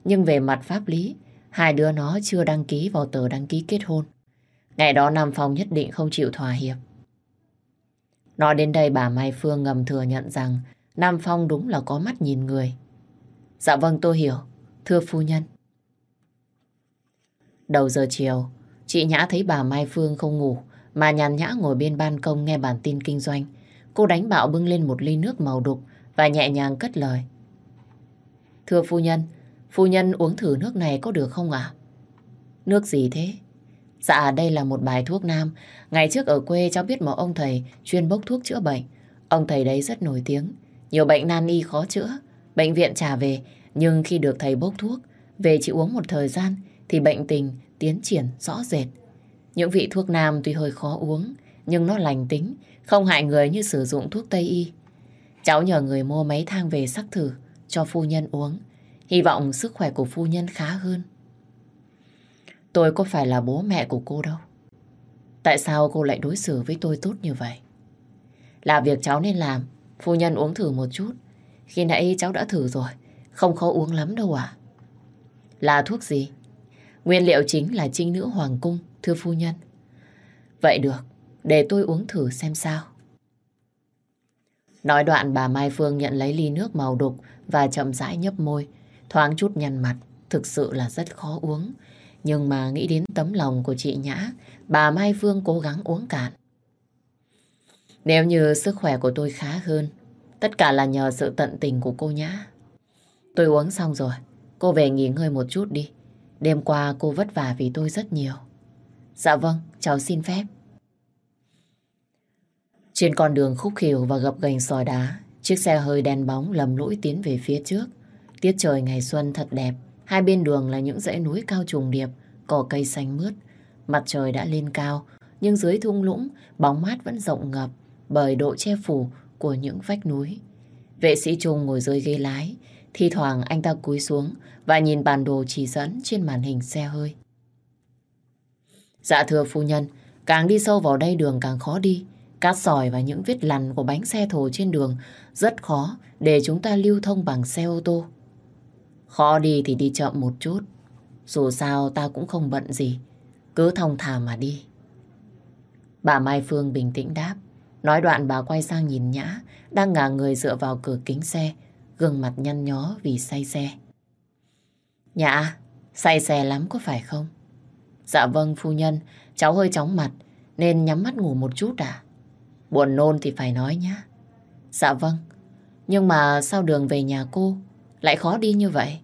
Nhưng về mặt pháp lý, hai đứa nó chưa đăng ký vào tờ đăng ký kết hôn. Ngày đó Nam Phong nhất định không chịu thỏa hiệp. Nói đến đây bà Mai Phương ngầm thừa nhận rằng Nam Phong đúng là có mắt nhìn người. Dạ vâng tôi hiểu, thưa phu nhân. Đầu giờ chiều, chị Nhã thấy bà Mai Phương không ngủ mà nhàn nhã ngồi bên ban công nghe bản tin kinh doanh. Cô đánh bạo bưng lên một ly nước màu đục và nhẹ nhàng cất lời. Thưa phu nhân, phu nhân uống thử nước này có được không ạ? Nước gì thế? Dạ đây là một bài thuốc nam. Ngày trước ở quê cháu biết một ông thầy chuyên bốc thuốc chữa bệnh. Ông thầy đấy rất nổi tiếng. Nhiều bệnh nan y khó chữa. Bệnh viện trả về. Nhưng khi được thầy bốc thuốc, về chỉ uống một thời gian thì bệnh tình tiến triển rõ rệt. Những vị thuốc nam tuy hơi khó uống, nhưng nó lành tính, không hại người như sử dụng thuốc Tây Y. Cháu nhờ người mua mấy thang về sắc thử cho phu nhân uống. Hy vọng sức khỏe của phu nhân khá hơn. Tôi có phải là bố mẹ của cô đâu. Tại sao cô lại đối xử với tôi tốt như vậy? Là việc cháu nên làm, phu nhân uống thử một chút. Khi nãy cháu đã thử rồi, không khó uống lắm đâu à. Là thuốc gì? Nguyên liệu chính là trinh nữ hoàng cung, thưa phu nhân. Vậy được, để tôi uống thử xem sao. Nói đoạn bà Mai Phương nhận lấy ly nước màu đục và chậm rãi nhấp môi, thoáng chút nhăn mặt, thực sự là rất khó uống. Nhưng mà nghĩ đến tấm lòng của chị Nhã, bà Mai Phương cố gắng uống cạn. Nếu như sức khỏe của tôi khá hơn, tất cả là nhờ sự tận tình của cô Nhã. Tôi uống xong rồi, cô về nghỉ ngơi một chút đi. Đêm qua cô vất vả vì tôi rất nhiều. Dạ vâng, cháu xin phép. Trên con đường khúc khỉu và gập gành sỏi đá, chiếc xe hơi đen bóng lầm lũi tiến về phía trước. Tiết trời ngày xuân thật đẹp, hai bên đường là những dãy núi cao trùng điệp, cỏ cây xanh mướt. Mặt trời đã lên cao, nhưng dưới thung lũng, bóng mát vẫn rộng ngập bởi độ che phủ của những vách núi. Vệ sĩ Trung ngồi dưới ghế lái, thi thoảng anh ta cúi xuống và nhìn bản đồ chỉ dẫn trên màn hình xe hơi. Dạ thưa phu nhân, càng đi sâu vào đây đường càng khó đi. Cát sỏi và những vết lằn của bánh xe thổ trên đường rất khó để chúng ta lưu thông bằng xe ô tô. Khó đi thì đi chậm một chút. Dù sao ta cũng không bận gì. Cứ thong thả mà đi. Bà Mai Phương bình tĩnh đáp. Nói đoạn bà quay sang nhìn Nhã, đang ngả người dựa vào cửa kính xe, gương mặt nhăn nhó vì say xe. Nhã, say xe lắm có phải không? Dạ vâng phu nhân, cháu hơi chóng mặt nên nhắm mắt ngủ một chút à? Buồn nôn thì phải nói nhá. Dạ vâng, nhưng mà sao đường về nhà cô lại khó đi như vậy?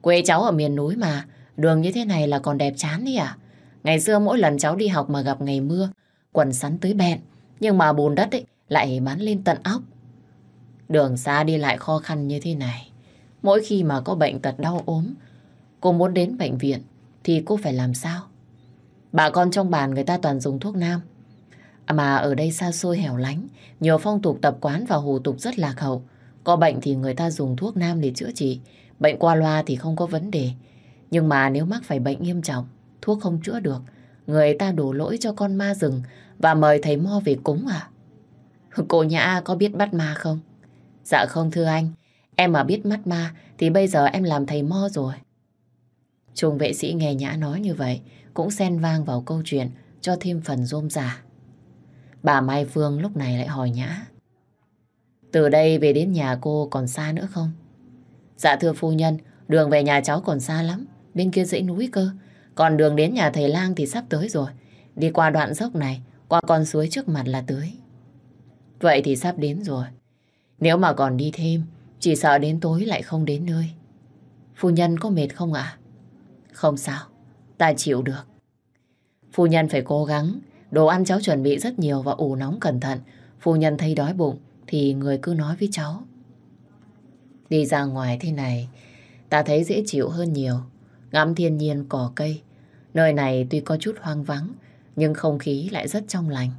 Quê cháu ở miền núi mà, đường như thế này là còn đẹp chán đi à? Ngày xưa mỗi lần cháu đi học mà gặp ngày mưa, quần sắn tới bẹn, nhưng mà bùn đất ấy lại bắn lên tận óc. Đường xa đi lại khó khăn như thế này. Mỗi khi mà có bệnh tật đau ốm, cô muốn đến bệnh viện thì cô phải làm sao? Bà con trong bàn người ta toàn dùng thuốc nam. À mà ở đây xa xôi hẻo lánh, nhiều phong tục tập quán và hủ tục rất lạc hậu. Có bệnh thì người ta dùng thuốc nam để chữa trị. Bệnh qua loa thì không có vấn đề. Nhưng mà nếu mắc phải bệnh nghiêm trọng, thuốc không chữa được. Người ta đổ lỗi cho con ma rừng và mời thầy Mo về cúng à? Cô Nhã có biết bắt ma không? Dạ không thưa anh. Em mà biết mắt ma thì bây giờ em làm thầy Mo rồi. Trung vệ sĩ nghe Nhã nói như vậy cũng xen vang vào câu chuyện cho thêm phần rôm giả. Bà Mai Phương lúc này lại hỏi Nhã. Từ đây về đến nhà cô còn xa nữa không? Dạ thưa phu nhân, đường về nhà cháu còn xa lắm, bên kia dãy núi cơ. Còn đường đến nhà thầy lang thì sắp tới rồi. Đi qua đoạn dốc này, qua con suối trước mặt là tới. Vậy thì sắp đến rồi. Nếu mà còn đi thêm, chỉ sợ đến tối lại không đến nơi. Phu nhân có mệt không ạ? Không sao, ta chịu được. Phu nhân phải cố gắng, đồ ăn cháu chuẩn bị rất nhiều và ủ nóng cẩn thận. Phu nhân thấy đói bụng thì người cứ nói với cháu. Đi ra ngoài thế này, ta thấy dễ chịu hơn nhiều. Ngắm thiên nhiên cỏ cây. Nơi này tuy có chút hoang vắng, nhưng không khí lại rất trong lành.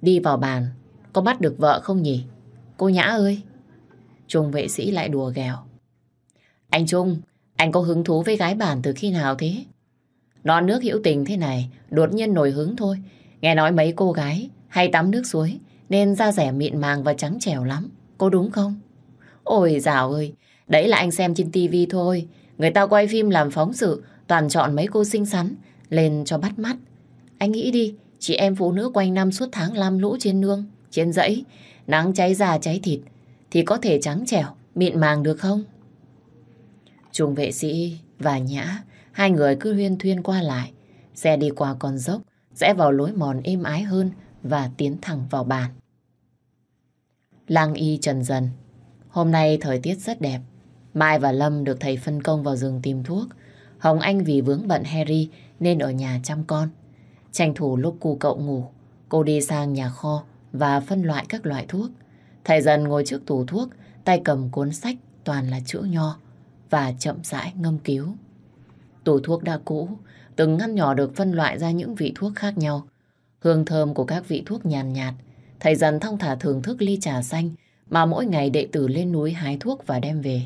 Đi vào bàn, có bắt được vợ không nhỉ? Cô Nhã ơi! Trung vệ sĩ lại đùa ghèo. Anh Trung, anh có hứng thú với gái bản từ khi nào thế? Non nước hữu tình thế này, đột nhiên nổi hứng thôi. Nghe nói mấy cô gái hay tắm nước suối, nên da rẻ mịn màng và trắng trẻo lắm. Cô đúng không? Ôi dào ơi, đấy là anh xem trên tivi thôi. Người ta quay phim làm phóng sự, toàn chọn mấy cô xinh xắn, lên cho bắt mắt. Anh nghĩ đi, chị em phụ nữ quanh năm suốt tháng lam lũ trên nương, trên dãy, nắng cháy da cháy thịt, thì có thể trắng trẻo, mịn màng được không? Trung vệ sĩ và Nhã, hai người cứ huyên thuyên qua lại. Xe đi qua con dốc, rẽ vào lối mòn êm ái hơn và tiến thẳng vào bàn. Lang y trần dần. Hôm nay thời tiết rất đẹp. Mai và Lâm được thầy phân công vào rừng tìm thuốc. Hồng Anh vì vướng bận Harry nên ở nhà chăm con. Tranh thủ lúc cu cậu ngủ, cô đi sang nhà kho và phân loại các loại thuốc. Thầy dần ngồi trước tủ thuốc, tay cầm cuốn sách toàn là chữ nho và chậm rãi ngâm cứu. Tủ thuốc đã cũ, từng ngăn nhỏ được phân loại ra những vị thuốc khác nhau. Hương thơm của các vị thuốc nhàn nhạt, thầy dần thong thả thưởng thức ly trà xanh mà mỗi ngày đệ tử lên núi hái thuốc và đem về.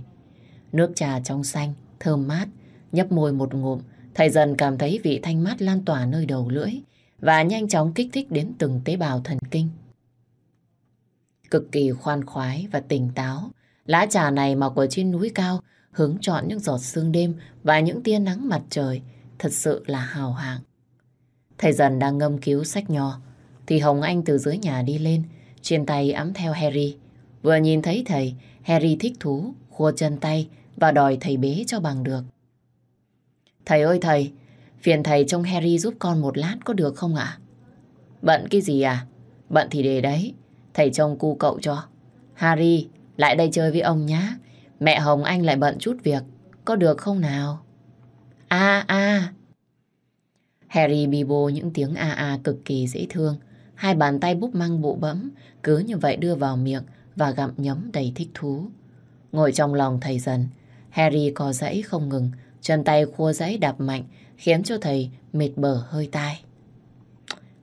Nước trà trong xanh, thơm mát, nhấp môi một ngụm, thầy dần cảm thấy vị thanh mát lan tỏa nơi đầu lưỡi và nhanh chóng kích thích đến từng tế bào thần kinh. Cực kỳ khoan khoái và tỉnh táo, lá trà này mọc ở trên núi cao hướng chọn những giọt sương đêm và những tia nắng mặt trời thật sự là hào hạng. Thầy dần đang ngâm cứu sách nho. thì Hồng Anh từ dưới nhà đi lên, trên tay ấm theo Harry. Vừa nhìn thấy thầy, Harry thích thú, khua chân tay và đòi thầy bế cho bằng được. Thầy ơi thầy, phiền thầy trông Harry giúp con một lát có được không ạ? Bận cái gì à? Bận thì để đấy, thầy trông cu cậu cho. Harry, lại đây chơi với ông nhá. Mẹ Hồng Anh lại bận chút việc, có được không nào? A a. Harry bi bô những tiếng a a cực kỳ dễ thương. Hai bàn tay búp măng bụ bẫm, cứ như vậy đưa vào miệng và gặm nhấm đầy thích thú. Ngồi trong lòng thầy dần, Harry co dãy không ngừng, chân tay khua dãy đạp mạnh, khiến cho thầy mệt bở hơi tai.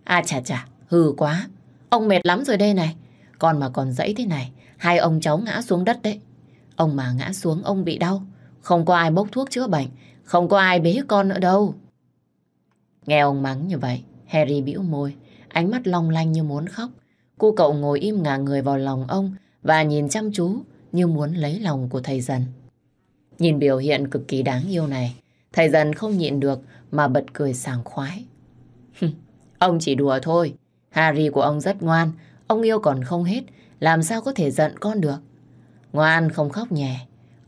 a chà chà, hừ quá, ông mệt lắm rồi đây này. Còn mà còn dãy thế này, hai ông cháu ngã xuống đất đấy. Ông mà ngã xuống ông bị đau, không có ai bốc thuốc chữa bệnh, không có ai bế con nữa đâu. Nghe ông mắng như vậy, Harry bĩu môi, ánh mắt long lanh như muốn khóc. Cô cậu ngồi im ngả người vào lòng ông và nhìn chăm chú như muốn lấy lòng của thầy dần. Nhìn biểu hiện cực kỳ đáng yêu này, thầy dần không nhịn được mà bật cười sảng khoái. ông chỉ đùa thôi, Harry của ông rất ngoan, ông yêu còn không hết, làm sao có thể giận con được. Ngoan không khóc nhẹ,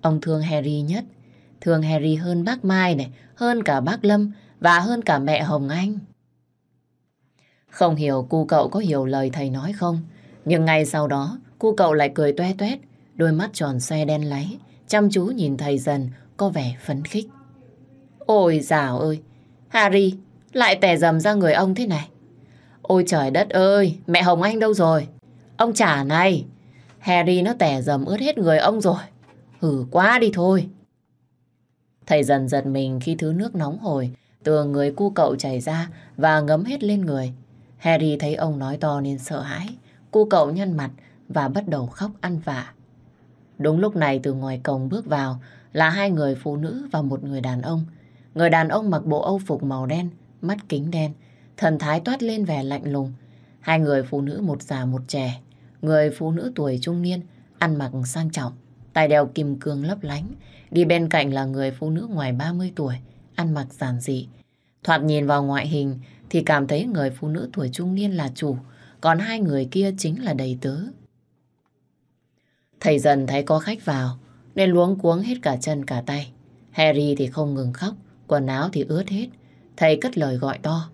ông thương Harry nhất, thương Harry hơn bác Mai này, hơn cả bác Lâm và hơn cả mẹ Hồng Anh. Không hiểu cu cậu có hiểu lời thầy nói không, nhưng ngay sau đó cu cậu lại cười toe toét, đôi mắt tròn xoe đen láy, chăm chú nhìn thầy dần có vẻ phấn khích. Ôi dào ơi, Harry lại tè dầm ra người ông thế này. Ôi trời đất ơi, mẹ Hồng Anh đâu rồi? Ông trả này, Harry nó tè dầm ướt hết người ông rồi. Hử quá đi thôi. Thầy dần giật mình khi thứ nước nóng hổi từ người cu cậu chảy ra và ngấm hết lên người. Harry thấy ông nói to nên sợ hãi. Cu cậu nhăn mặt và bắt đầu khóc ăn vạ. Đúng lúc này từ ngoài cổng bước vào là hai người phụ nữ và một người đàn ông. Người đàn ông mặc bộ âu phục màu đen, mắt kính đen, thần thái toát lên vẻ lạnh lùng. Hai người phụ nữ một già một trẻ. Người phụ nữ tuổi trung niên, ăn mặc sang trọng, tay đeo kim cương lấp lánh. Đi bên cạnh là người phụ nữ ngoài 30 tuổi, ăn mặc giản dị. Thoạt nhìn vào ngoại hình thì cảm thấy người phụ nữ tuổi trung niên là chủ, còn hai người kia chính là đầy tớ. Thầy dần thấy có khách vào, nên luống cuống hết cả chân cả tay. Harry thì không ngừng khóc, quần áo thì ướt hết. Thầy cất lời gọi to.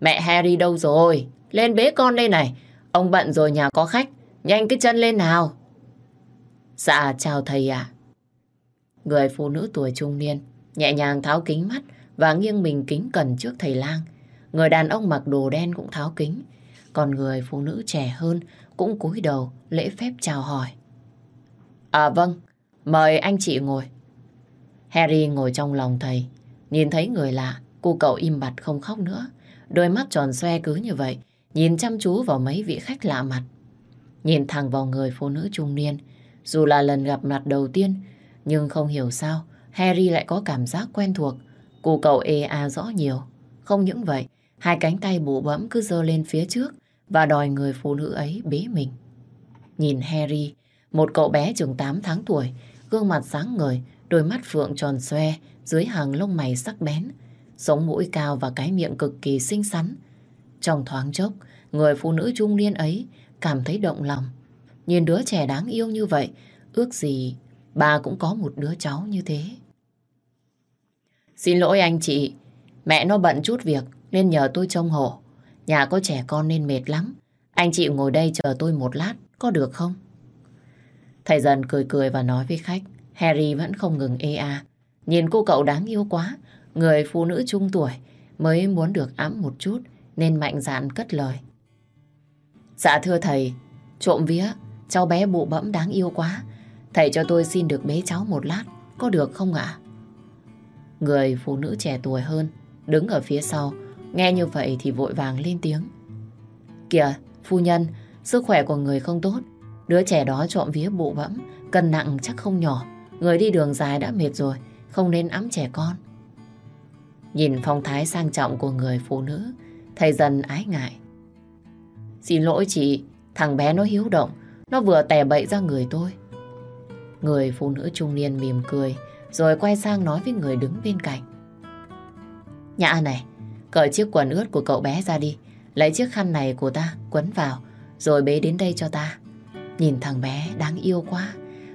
Mẹ Harry đâu rồi? Lên bế con đây này. Ông bận rồi nhà có khách. Nhanh cái chân lên nào. Dạ chào thầy ạ. Người phụ nữ tuổi trung niên nhẹ nhàng tháo kính mắt và nghiêng mình kính cẩn trước thầy lang. Người đàn ông mặc đồ đen cũng tháo kính. Còn người phụ nữ trẻ hơn cũng cúi đầu lễ phép chào hỏi. À vâng, mời anh chị ngồi. Harry ngồi trong lòng thầy. Nhìn thấy người lạ, cô cậu im bặt không khóc nữa. Đôi mắt tròn xoe cứ như vậy, nhìn chăm chú vào mấy vị khách lạ mặt. Nhìn thẳng vào người phụ nữ trung niên, dù là lần gặp mặt đầu tiên, nhưng không hiểu sao, Harry lại có cảm giác quen thuộc. Cô cậu ê a rõ nhiều. Không những vậy, hai cánh tay bụ bẫm cứ dơ lên phía trước và đòi người phụ nữ ấy bế mình. Nhìn Harry, một cậu bé chừng 8 tháng tuổi, gương mặt sáng ngời, đôi mắt phượng tròn xoe, dưới hàng lông mày sắc bén, sống mũi cao và cái miệng cực kỳ xinh xắn. Trong thoáng chốc, người phụ nữ trung niên ấy cảm thấy động lòng. Nhìn đứa trẻ đáng yêu như vậy, ước gì bà cũng có một đứa cháu như thế. Xin lỗi anh chị, mẹ nó bận chút việc nên nhờ tôi trông hộ. Nhà có trẻ con nên mệt lắm. Anh chị ngồi đây chờ tôi một lát, có được không? Thầy dần cười cười và nói với khách. Harry vẫn không ngừng ê a. Nhìn cô cậu đáng yêu quá. Người phụ nữ trung tuổi mới muốn được ấm một chút nên mạnh dạn cất lời. Dạ thưa thầy, trộm vía, cháu bé bụ bẫm đáng yêu quá. Thầy cho tôi xin được bế cháu một lát, có được không ạ? Người phụ nữ trẻ tuổi hơn, đứng ở phía sau, nghe như vậy thì vội vàng lên tiếng. Kìa, phu nhân, sức khỏe của người không tốt. Đứa trẻ đó trộm vía bụ bẫm, cân nặng chắc không nhỏ. Người đi đường dài đã mệt rồi, không nên ấm trẻ con. Nhìn phong thái sang trọng của người phụ nữ, thầy dần ái ngại. Xin lỗi chị, thằng bé nó hiếu động, nó vừa tè bậy ra người tôi. Người phụ nữ trung niên mỉm cười, rồi quay sang nói với người đứng bên cạnh. Nhã này, cởi chiếc quần ướt của cậu bé ra đi, lấy chiếc khăn này của ta quấn vào rồi bế đến đây cho ta. Nhìn thằng bé đáng yêu quá,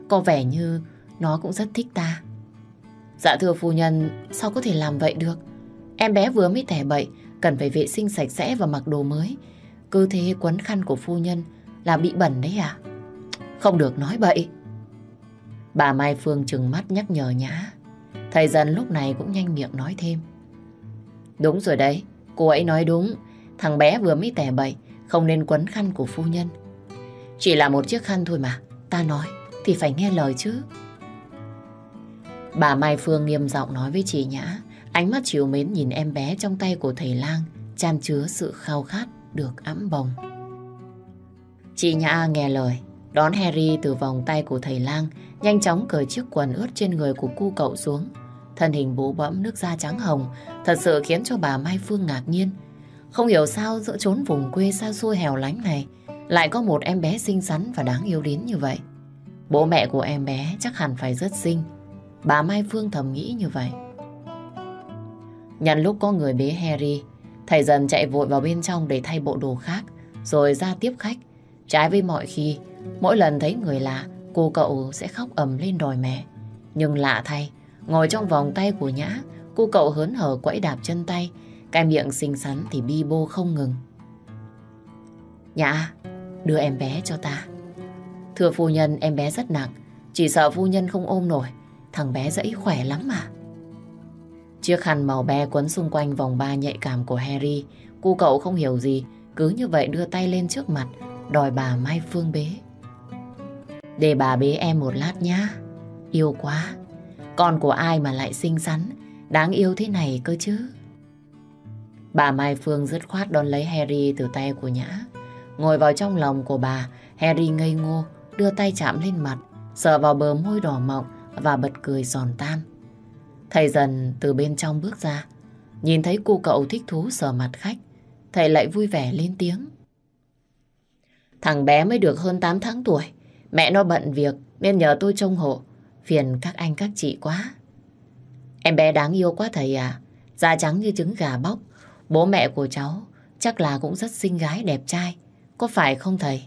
có vẻ như nó cũng rất thích ta. Dạ thưa phu nhân, sao có thể làm vậy được? Em bé vừa mới tẻ bậy, cần phải vệ sinh sạch sẽ và mặc đồ mới. Cứ thế quấn khăn của phu nhân là bị bẩn đấy à? Không được nói bậy. Bà Mai Phương trừng mắt nhắc nhở nhã. Thầy dần lúc này cũng nhanh miệng nói thêm. Đúng rồi đấy, cô ấy nói đúng. Thằng bé vừa mới tẻ bậy, không nên quấn khăn của phu nhân. Chỉ là một chiếc khăn thôi mà, ta nói thì phải nghe lời chứ. Bà Mai Phương nghiêm giọng nói với chị Nhã, ánh mắt chiều mến nhìn em bé trong tay của thầy lang, chan chứa sự khao khát được ấm bồng. Chị Nhã nghe lời, đón Harry từ vòng tay của thầy lang, nhanh chóng cởi chiếc quần ướt trên người của cu cậu xuống. Thân hình bố bẫm nước da trắng hồng, thật sự khiến cho bà Mai Phương ngạc nhiên. Không hiểu sao giữa chốn vùng quê xa xôi hẻo lánh này, lại có một em bé xinh xắn và đáng yêu đến như vậy. Bố mẹ của em bé chắc hẳn phải rất xinh. Bà Mai Phương thầm nghĩ như vậy. Nhận lúc có người bế Harry, thầy dần chạy vội vào bên trong để thay bộ đồ khác, rồi ra tiếp khách. Trái với mọi khi, mỗi lần thấy người lạ, cô cậu sẽ khóc ầm lên đòi mẹ. Nhưng lạ thay, ngồi trong vòng tay của Nhã, cô cậu hớn hở quẫy đạp chân tay, cái miệng xinh xắn thì bi bô không ngừng. Nhã, đưa em bé cho ta. Thưa phu nhân, em bé rất nặng, chỉ sợ phu nhân không ôm nổi. Thằng bé dẫy khỏe lắm mà. Chiếc khăn màu be quấn xung quanh vòng ba nhạy cảm của Harry. Cô cậu không hiểu gì, cứ như vậy đưa tay lên trước mặt, đòi bà Mai Phương bế. Để bà bế em một lát nhá. Yêu quá. Con của ai mà lại xinh xắn, đáng yêu thế này cơ chứ. Bà Mai Phương dứt khoát đón lấy Harry từ tay của Nhã. Ngồi vào trong lòng của bà, Harry ngây ngô, đưa tay chạm lên mặt, sờ vào bờ môi đỏ mọng và bật cười giòn tan. Thầy dần từ bên trong bước ra, nhìn thấy cô cậu thích thú sờ mặt khách, thầy lại vui vẻ lên tiếng. Thằng bé mới được hơn 8 tháng tuổi, mẹ nó bận việc nên nhờ tôi trông hộ, phiền các anh các chị quá. Em bé đáng yêu quá thầy à, da trắng như trứng gà bóc, bố mẹ của cháu chắc là cũng rất xinh gái đẹp trai, có phải không thầy?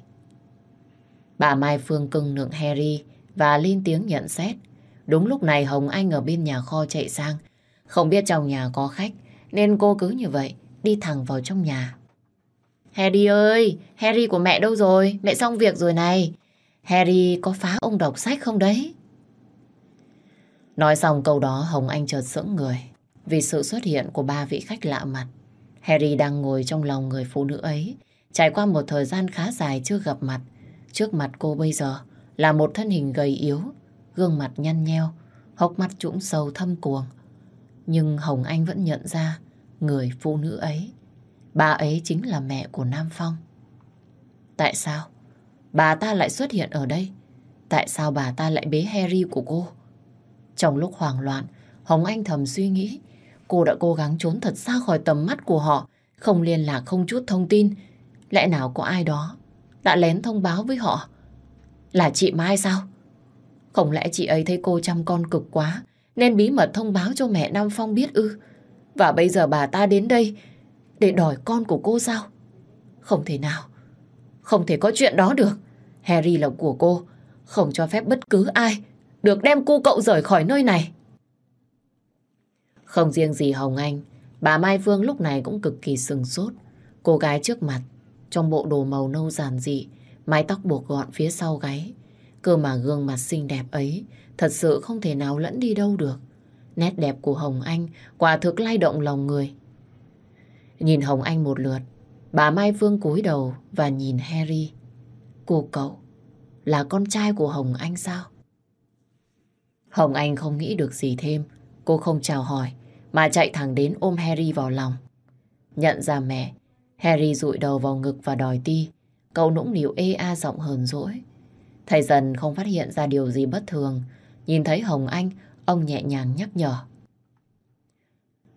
Bà Mai Phương cưng nượng Harry và lên tiếng nhận xét. Đúng lúc này Hồng Anh ở bên nhà kho chạy sang. Không biết trong nhà có khách nên cô cứ như vậy đi thẳng vào trong nhà. Harry ơi, Harry của mẹ đâu rồi? Mẹ xong việc rồi này. Harry có phá ông đọc sách không đấy? Nói xong câu đó Hồng Anh chợt sững người vì sự xuất hiện của ba vị khách lạ mặt. Harry đang ngồi trong lòng người phụ nữ ấy trải qua một thời gian khá dài chưa gặp mặt. Trước mặt cô bây giờ là một thân hình gầy yếu, gương mặt nhăn nheo, hốc mắt trũng sâu thâm cuồng. Nhưng Hồng Anh vẫn nhận ra người phụ nữ ấy. Bà ấy chính là mẹ của Nam Phong. Tại sao? Bà ta lại xuất hiện ở đây? Tại sao bà ta lại bế Harry của cô? Trong lúc hoảng loạn, Hồng Anh thầm suy nghĩ. Cô đã cố gắng trốn thật xa khỏi tầm mắt của họ, không liên lạc không chút thông tin. Lẽ nào có ai đó đã lén thông báo với họ? Là chị Mai sao? Không lẽ chị ấy thấy cô chăm con cực quá nên bí mật thông báo cho mẹ Nam Phong biết ư? Và bây giờ bà ta đến đây để đòi con của cô sao? Không thể nào. Không thể có chuyện đó được. Harry là của cô. Không cho phép bất cứ ai được đem cô cậu rời khỏi nơi này. Không riêng gì Hồng Anh, bà Mai Phương lúc này cũng cực kỳ sừng sốt. Cô gái trước mặt, trong bộ đồ màu nâu giản dị, mái tóc buộc gọn phía sau gáy. Cơ mà gương mặt xinh đẹp ấy thật sự không thể nào lẫn đi đâu được. Nét đẹp của Hồng Anh quả thực lay động lòng người. Nhìn Hồng Anh một lượt, bà Mai Phương cúi đầu và nhìn Harry. Cô cậu là con trai của Hồng Anh sao? Hồng Anh không nghĩ được gì thêm. Cô không chào hỏi, mà chạy thẳng đến ôm Harry vào lòng. Nhận ra mẹ, Harry rụi đầu vào ngực và đòi ti. Cậu nũng nịu ê a giọng hờn dỗi. Thầy dần không phát hiện ra điều gì bất thường. Nhìn thấy Hồng Anh, ông nhẹ nhàng nhắc nhở.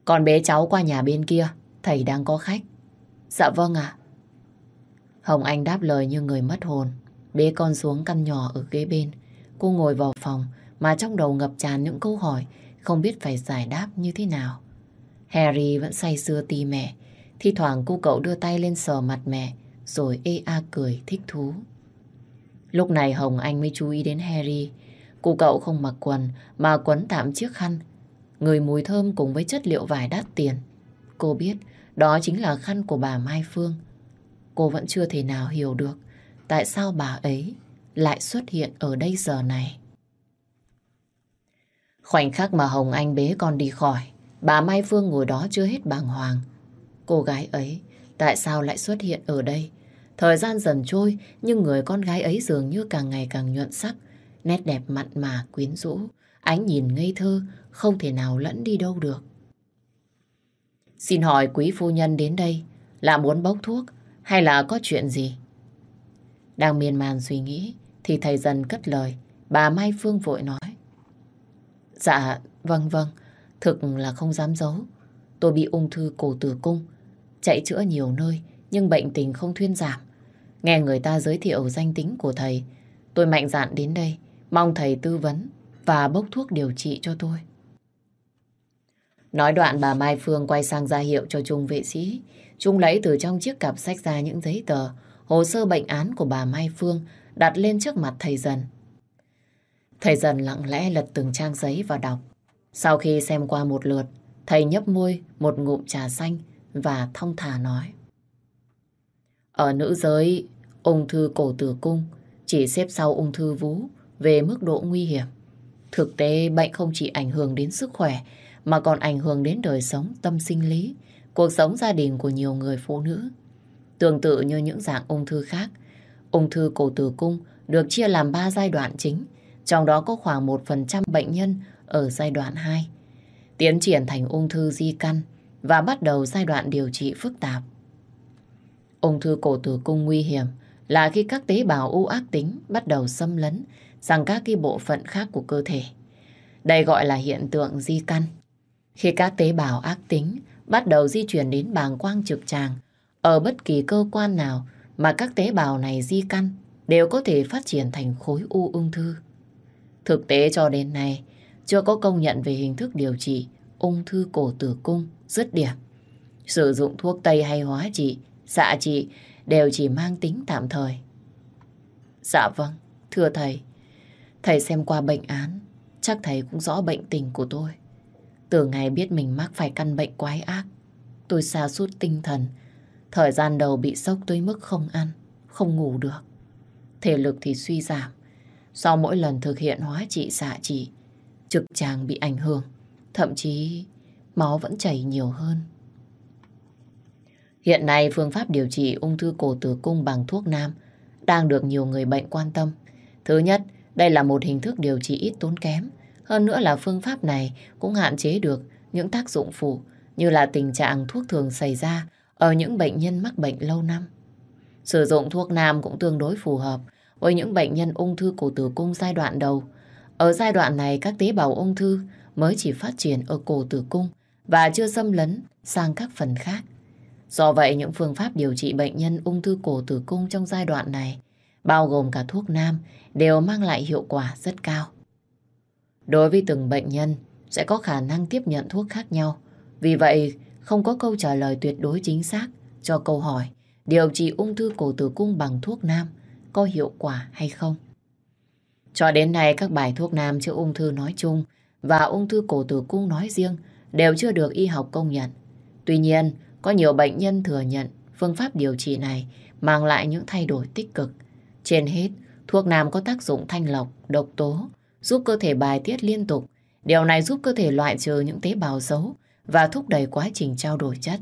Con bế cháu qua nhà bên kia, thầy đang có khách. Dạ vâng ạ. Hồng Anh đáp lời như người mất hồn. Bế con xuống căn nhỏ ở ghế bên. Cô ngồi vào phòng mà trong đầu ngập tràn những câu hỏi không biết phải giải đáp như thế nào. Harry vẫn say sưa ti mẹ Thi thoảng cô cậu đưa tay lên sờ mặt mẹ, rồi ê a cười thích thú. Lúc này Hồng Anh mới chú ý đến Harry. Cô cậu không mặc quần mà quấn tạm chiếc khăn. Người mùi thơm cùng với chất liệu vải đắt tiền. Cô biết đó chính là khăn của bà Mai Phương. Cô vẫn chưa thể nào hiểu được tại sao bà ấy lại xuất hiện ở đây giờ này. Khoảnh khắc mà Hồng Anh bế con đi khỏi, bà Mai Phương ngồi đó chưa hết bàng hoàng. Cô gái ấy tại sao lại xuất hiện ở đây? Thời gian dần trôi nhưng người con gái ấy dường như càng ngày càng nhuận sắc, nét đẹp mặn mà quyến rũ, ánh nhìn ngây thơ không thể nào lẫn đi đâu được. Xin hỏi quý phu nhân đến đây là muốn bốc thuốc hay là có chuyện gì? Đang miên man suy nghĩ thì thầy dần cất lời. Bà Mai Phương vội nói. Dạ, vâng vâng, thực là không dám giấu. Tôi bị ung thư cổ tử cung, chạy chữa nhiều nơi nhưng bệnh tình không thuyên giảm. Nghe người ta giới thiệu danh tính của thầy, tôi mạnh dạn đến đây, mong thầy tư vấn và bốc thuốc điều trị cho tôi. Nói đoạn bà Mai Phương quay sang ra hiệu cho Trung vệ sĩ. Trung lấy từ trong chiếc cặp sách ra những giấy tờ, hồ sơ bệnh án của bà Mai Phương đặt lên trước mặt thầy dần. Thầy dần lặng lẽ lật từng trang giấy và đọc. Sau khi xem qua một lượt, thầy nhấp môi một ngụm trà xanh và thong thả nói. Ở nữ giới, ung thư cổ tử cung chỉ xếp sau ung thư vú về mức độ nguy hiểm. Thực tế, bệnh không chỉ ảnh hưởng đến sức khỏe mà còn ảnh hưởng đến đời sống tâm sinh lý, cuộc sống gia đình của nhiều người phụ nữ. Tương tự như những dạng ung thư khác, ung thư cổ tử cung được chia làm 3 giai đoạn chính, trong đó có khoảng 1% bệnh nhân ở giai đoạn 2. Tiến triển thành ung thư di căn và bắt đầu giai đoạn điều trị phức tạp. Ung thư cổ tử cung nguy hiểm là khi các tế bào u ác tính bắt đầu xâm lấn sang các cái bộ phận khác của cơ thể. Đây gọi là hiện tượng di căn. Khi các tế bào ác tính bắt đầu di chuyển đến bàng quang trực tràng, ở bất kỳ cơ quan nào mà các tế bào này di căn đều có thể phát triển thành khối u ung thư. Thực tế cho đến nay, chưa có công nhận về hình thức điều trị ung thư cổ tử cung dứt điểm. Sử dụng thuốc Tây hay hóa trị, Dạ xạ trị đều chỉ mang tính tạm thời. Dạ vâng, thưa thầy, thầy xem qua bệnh án, chắc thầy cũng rõ bệnh tình của tôi. Từ ngày biết mình mắc phải căn bệnh quái ác, tôi xa suốt tinh thần. Thời gian đầu bị sốc tới mức không ăn, không ngủ được. Thể lực thì suy giảm. Sau mỗi lần thực hiện hóa trị xạ trị, trực tràng bị ảnh hưởng. Thậm chí máu vẫn chảy nhiều hơn. Hiện nay phương pháp điều trị ung thư cổ tử cung bằng thuốc nam đang được nhiều người bệnh quan tâm. Thứ nhất, đây là một hình thức điều trị ít tốn kém, hơn nữa là phương pháp này cũng hạn chế được những tác dụng phụ như là tình trạng thuốc thường xảy ra ở những bệnh nhân mắc bệnh lâu năm. Sử dụng thuốc nam cũng tương đối phù hợp với những bệnh nhân ung thư cổ tử cung giai đoạn đầu. Ở giai đoạn này các tế bào ung thư mới chỉ phát triển ở cổ tử cung và chưa xâm lấn sang các phần khác. Do vậy những phương pháp điều trị bệnh nhân ung thư cổ tử cung trong giai đoạn này bao gồm cả thuốc nam đều mang lại hiệu quả rất cao. Đối với từng bệnh nhân sẽ có khả năng tiếp nhận thuốc khác nhau. Vì vậy, không có câu trả lời tuyệt đối chính xác cho câu hỏi điều trị ung thư cổ tử cung bằng thuốc nam có hiệu quả hay không. Cho đến nay, các bài thuốc nam chữa ung thư nói chung và ung thư cổ tử cung nói riêng đều chưa được y học công nhận. Tuy nhiên, có nhiều bệnh nhân thừa nhận phương pháp điều trị này mang lại những thay đổi tích cực. Trên hết, thuốc nam có tác dụng thanh lọc, độc tố, giúp cơ thể bài tiết liên tục. Điều này giúp cơ thể loại trừ những tế bào xấu và thúc đẩy quá trình trao đổi chất.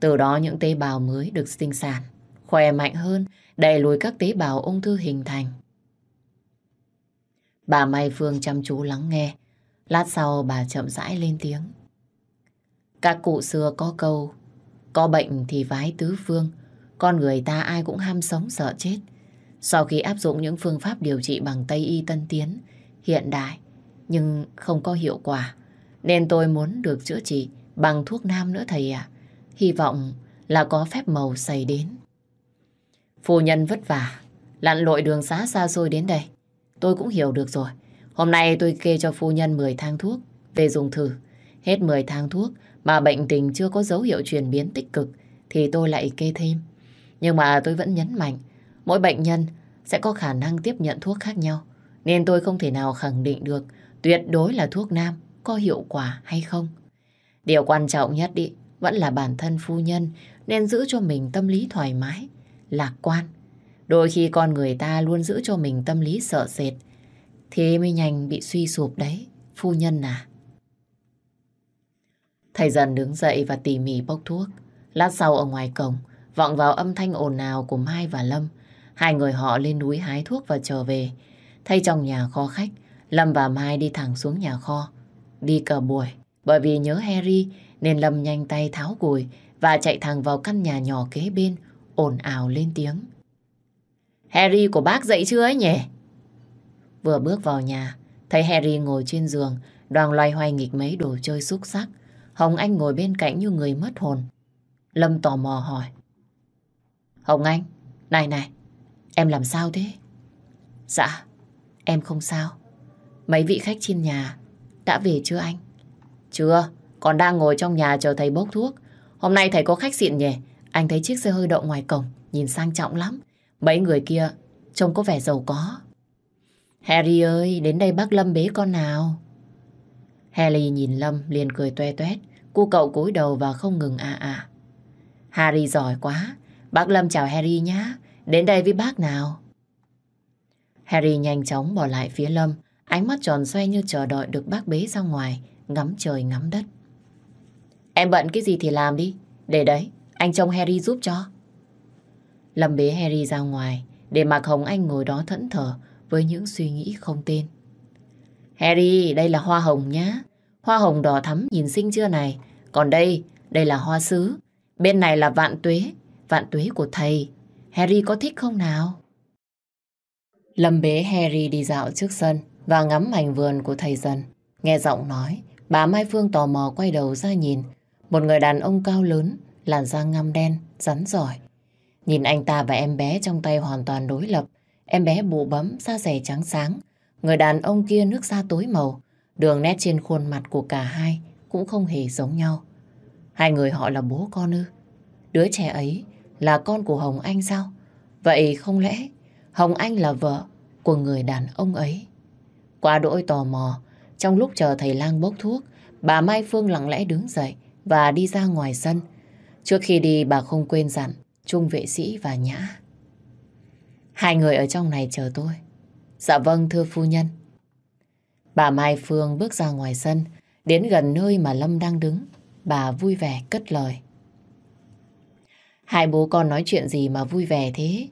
Từ đó những tế bào mới được sinh sản, khỏe mạnh hơn, đẩy lùi các tế bào ung thư hình thành. Bà Mai Phương chăm chú lắng nghe. Lát sau bà chậm rãi lên tiếng. Các cụ xưa có câu, có bệnh thì vái tứ phương, con người ta ai cũng ham sống sợ chết. Sau khi áp dụng những phương pháp điều trị bằng Tây Y tân tiến, hiện đại nhưng không có hiệu quả. Nên tôi muốn được chữa trị bằng thuốc nam nữa thầy ạ. Hy vọng là có phép màu xảy đến. Phu nhân vất vả, lặn lội đường xá xa xôi đến đây. Tôi cũng hiểu được rồi. Hôm nay tôi kê cho phu nhân 10 thang thuốc về dùng thử. Hết 10 thang thuốc mà bệnh tình chưa có dấu hiệu chuyển biến tích cực thì tôi lại kê thêm. Nhưng mà tôi vẫn nhấn mạnh, mỗi bệnh nhân sẽ có khả năng tiếp nhận thuốc khác nhau. Nên tôi không thể nào khẳng định được tuyệt đối là thuốc nam có hiệu quả hay không. Điều quan trọng nhất đi, vẫn là bản thân phu nhân nên giữ cho mình tâm lý thoải mái, lạc quan. Đôi khi con người ta luôn giữ cho mình tâm lý sợ sệt, thì mới nhanh bị suy sụp đấy, phu nhân à. Thầy dần đứng dậy và tỉ mỉ bốc thuốc. Lát sau ở ngoài cổng, vọng vào âm thanh ồn ào của Mai và Lâm. Hai người họ lên núi hái thuốc và trở về. Thay trong nhà kho khách, Lâm và Mai đi thẳng xuống nhà kho. Đi cờ buổi, bởi vì nhớ Harry nên Lâm nhanh tay tháo gùi và chạy thẳng vào căn nhà nhỏ kế bên, ồn ào lên tiếng. Harry của bác dậy chưa ấy nhỉ? Vừa bước vào nhà, thấy Harry ngồi trên giường, đoàn loay hoay nghịch mấy đồ chơi xúc sắc. Hồng Anh ngồi bên cạnh như người mất hồn. Lâm tò mò hỏi. Hồng Anh, này này, em làm sao thế? Dạ, em không sao. Mấy vị khách trên nhà đã về chưa anh? Chưa, còn đang ngồi trong nhà chờ thầy bốc thuốc. Hôm nay thầy có khách xịn nhỉ? Anh thấy chiếc xe hơi đậu ngoài cổng, nhìn sang trọng lắm. Mấy người kia trông có vẻ giàu có. Harry ơi, đến đây bác Lâm bế con nào. Harry nhìn Lâm liền cười toe toét. Cô cậu cúi đầu và không ngừng à à. Harry giỏi quá. Bác Lâm chào Harry nhá. Đến đây với bác nào. Harry nhanh chóng bỏ lại phía Lâm. Ánh mắt tròn xoay như chờ đợi được bác bế ra ngoài. Ngắm trời ngắm đất. Em bận cái gì thì làm đi. Để đấy, anh trông Harry giúp cho. Lâm bế Harry ra ngoài để mặc Hồng Anh ngồi đó thẫn thờ với những suy nghĩ không tên. Harry, đây là hoa hồng nhá. Hoa hồng đỏ thắm nhìn xinh chưa này. Còn đây, đây là hoa sứ. Bên này là vạn tuế, vạn tuế của thầy. Harry có thích không nào? Lâm bế Harry đi dạo trước sân và ngắm mảnh vườn của thầy dần. Nghe giọng nói, bà Mai Phương tò mò quay đầu ra nhìn. Một người đàn ông cao lớn, làn da ngăm đen, rắn giỏi. Nhìn anh ta và em bé trong tay hoàn toàn đối lập. Em bé bụ bấm, da dẻ trắng sáng. Người đàn ông kia nước da tối màu. Đường nét trên khuôn mặt của cả hai cũng không hề giống nhau. Hai người họ là bố con ư? Đứa trẻ ấy là con của Hồng Anh sao? Vậy không lẽ Hồng Anh là vợ của người đàn ông ấy? Qua đỗi tò mò, trong lúc chờ thầy lang bốc thuốc, bà Mai Phương lặng lẽ đứng dậy và đi ra ngoài sân. Trước khi đi bà không quên dặn Trung vệ sĩ và Nhã. Hai người ở trong này chờ tôi. Dạ vâng thưa phu nhân. Bà Mai Phương bước ra ngoài sân, đến gần nơi mà Lâm đang đứng. Bà vui vẻ cất lời. Hai bố con nói chuyện gì mà vui vẻ thế?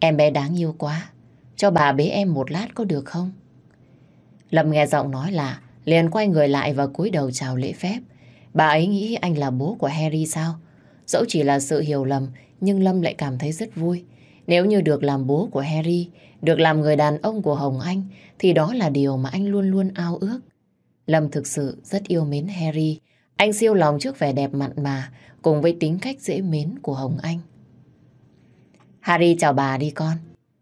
Em bé đáng yêu quá. Cho bà bế em một lát có được không? Lâm nghe giọng nói lạ, liền quay người lại và cúi đầu chào lễ phép. Bà ấy nghĩ anh là bố của Harry sao? Dẫu chỉ là sự hiểu lầm, nhưng Lâm lại cảm thấy rất vui. Nếu như được làm bố của Harry, được làm người đàn ông của Hồng Anh, thì đó là điều mà anh luôn luôn ao ước. Lâm thực sự rất yêu mến Harry. Anh siêu lòng trước vẻ đẹp mặn mà, cùng với tính cách dễ mến của Hồng Anh. Harry chào bà đi con.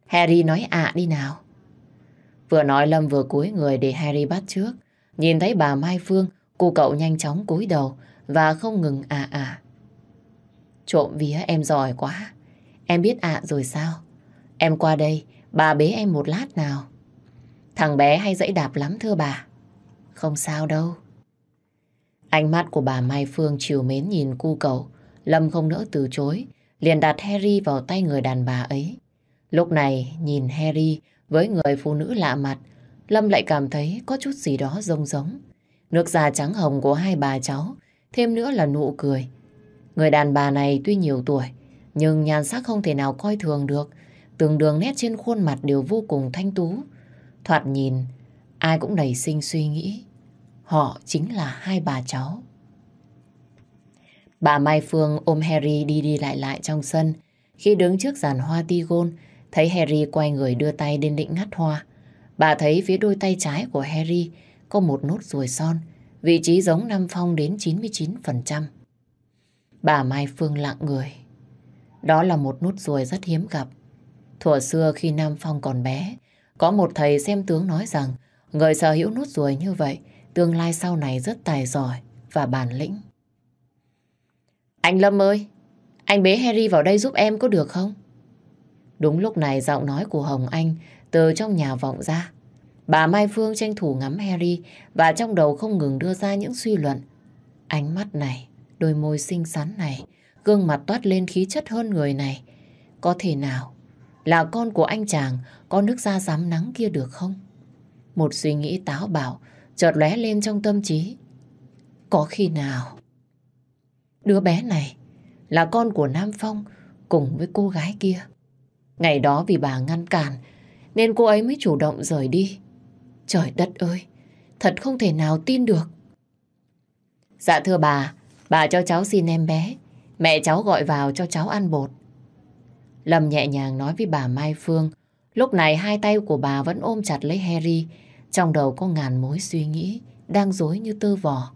Harry nói ạ đi nào. Vừa nói Lâm vừa cúi người để Harry bắt trước. Nhìn thấy bà Mai Phương, cô cậu nhanh chóng cúi đầu và không ngừng ạ ạ. Trộm vía em giỏi quá. Em biết ạ rồi sao? Em qua đây, bà bế em một lát nào. Thằng bé hay dãy đạp lắm thưa bà. Không sao đâu. Ánh mắt của bà Mai Phương chiều mến nhìn cu cậu. Lâm không nỡ từ chối, liền đặt Harry vào tay người đàn bà ấy. Lúc này nhìn Harry với người phụ nữ lạ mặt, Lâm lại cảm thấy có chút gì đó rông giống. Nước da trắng hồng của hai bà cháu, thêm nữa là nụ cười. Người đàn bà này tuy nhiều tuổi, nhưng nhan sắc không thể nào coi thường được. Từng đường nét trên khuôn mặt đều vô cùng thanh tú. Thoạt nhìn, ai cũng đầy sinh suy nghĩ. Họ chính là hai bà cháu. Bà Mai Phương ôm Harry đi đi lại lại trong sân. Khi đứng trước giàn hoa tigon, thấy Harry quay người đưa tay đến định ngắt hoa. Bà thấy phía đôi tay trái của Harry có một nốt ruồi son, vị trí giống Nam Phong đến 99%. Bà Mai Phương lặng người. Đó là một nốt ruồi rất hiếm gặp. Thuở xưa khi Nam Phong còn bé, có một thầy xem tướng nói rằng người sở hữu nốt ruồi như vậy tương lai sau này rất tài giỏi và bản lĩnh. Anh Lâm ơi, Anh bế Harry vào đây giúp em có được không? Đúng lúc này giọng nói của Hồng Anh từ trong nhà vọng ra. Bà Mai Phương tranh thủ ngắm Harry và trong đầu không ngừng đưa ra những suy luận. Ánh mắt này, đôi môi xinh xắn này, gương mặt toát lên khí chất hơn người này. Có thể nào là con của anh chàng có nước da rám nắng kia được không? Một suy nghĩ táo bạo chợt lóe lên trong tâm trí. Có khi nào đứa bé này là con của Nam Phong cùng với cô gái kia. Ngày đó vì bà ngăn cản nên cô ấy mới chủ động rời đi. Trời đất ơi, thật không thể nào tin được. Dạ thưa bà, bà cho cháu xin em bé. Mẹ cháu gọi vào cho cháu ăn bột. Lâm nhẹ nhàng nói với bà Mai Phương. Lúc này hai tay của bà vẫn ôm chặt lấy Harry. Trong đầu có ngàn mối suy nghĩ, đang dối như tơ vò.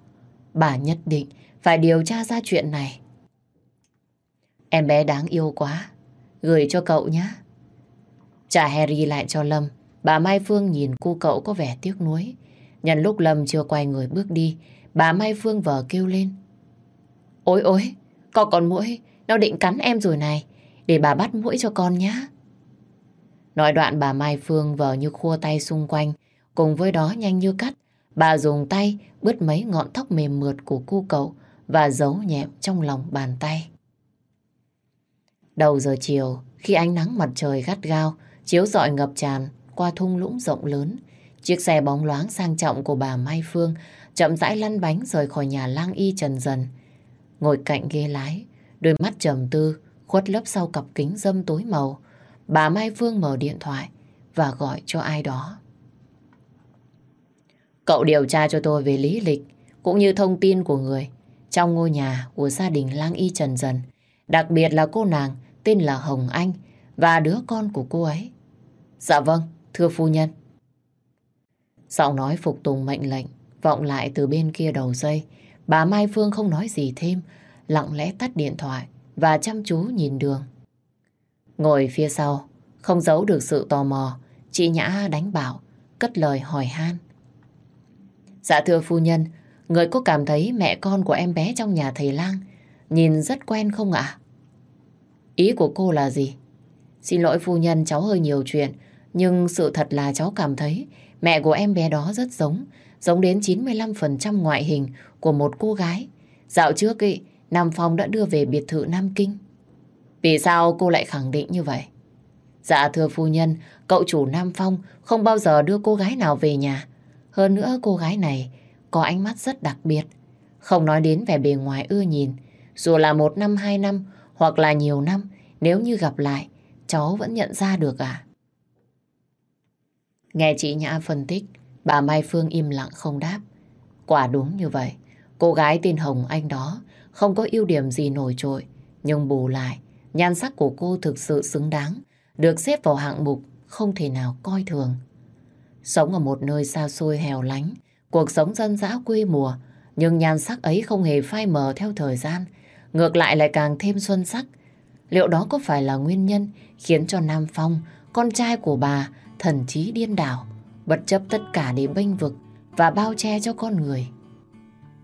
Bà nhất định phải điều tra ra chuyện này. Em bé đáng yêu quá. Gửi cho cậu nhé. Trả Harry lại cho Lâm. Bà Mai Phương nhìn cô cậu có vẻ tiếc nuối. Nhân lúc Lâm chưa quay người bước đi, bà Mai Phương vờ kêu lên. Ôi ôi, có con mũi, nó định cắn em rồi này. Để bà bắt mũi cho con nhé. Nói đoạn bà Mai Phương vờ như khua tay xung quanh, cùng với đó nhanh như cắt. Bà dùng tay bứt mấy ngọn tóc mềm mượt của cu cậu và giấu nhẹm trong lòng bàn tay. Đầu giờ chiều, khi ánh nắng mặt trời gắt gao, chiếu rọi ngập tràn qua thung lũng rộng lớn, chiếc xe bóng loáng sang trọng của bà Mai Phương chậm rãi lăn bánh rời khỏi nhà lang y trần dần. Ngồi cạnh ghế lái, đôi mắt trầm tư, khuất lấp sau cặp kính dâm tối màu, bà Mai Phương mở điện thoại và gọi cho ai đó. Cậu điều tra cho tôi về lý lịch cũng như thông tin của người trong ngôi nhà của gia đình lang y trần dần, đặc biệt là cô nàng tên là Hồng Anh và đứa con của cô ấy. Dạ vâng, thưa phu nhân. Giọng nói phục tùng mệnh lệnh vọng lại từ bên kia đầu dây. Bà Mai Phương không nói gì thêm, lặng lẽ tắt điện thoại và chăm chú nhìn đường. Ngồi phía sau, không giấu được sự tò mò, chị Nhã đánh bảo, cất lời hỏi han. Dạ thưa phu nhân, người có cảm thấy mẹ con của em bé trong nhà thầy lang nhìn rất quen không ạ? Ý của cô là gì? Xin lỗi phu nhân cháu hơi nhiều chuyện, nhưng sự thật là cháu cảm thấy mẹ của em bé đó rất giống, giống đến 95% ngoại hình của một cô gái. Dạo trước ý, Nam Phong đã đưa về biệt thự Nam Kinh. Vì sao cô lại khẳng định như vậy? Dạ thưa phu nhân, cậu chủ Nam Phong không bao giờ đưa cô gái nào về nhà. Hơn nữa cô gái này có ánh mắt rất đặc biệt. Không nói đến vẻ bề ngoài ưa nhìn. Dù là một năm, hai năm hoặc là nhiều năm, nếu như gặp lại, cháu vẫn nhận ra được à? Nghe chị Nhã phân tích, bà Mai Phương im lặng không đáp. Quả đúng như vậy, cô gái tên Hồng Anh đó không có ưu điểm gì nổi trội, nhưng bù lại, nhan sắc của cô thực sự xứng đáng, được xếp vào hạng mục không thể nào coi thường. Sống ở một nơi xa xôi hẻo lánh, cuộc sống dân dã quê mùa, nhưng nhan sắc ấy không hề phai mờ theo thời gian, ngược lại lại càng thêm xuân sắc. Liệu đó có phải là nguyên nhân khiến cho Nam Phong, con trai của bà, thần trí điên đảo, bất chấp tất cả để bênh vực và bao che cho con người?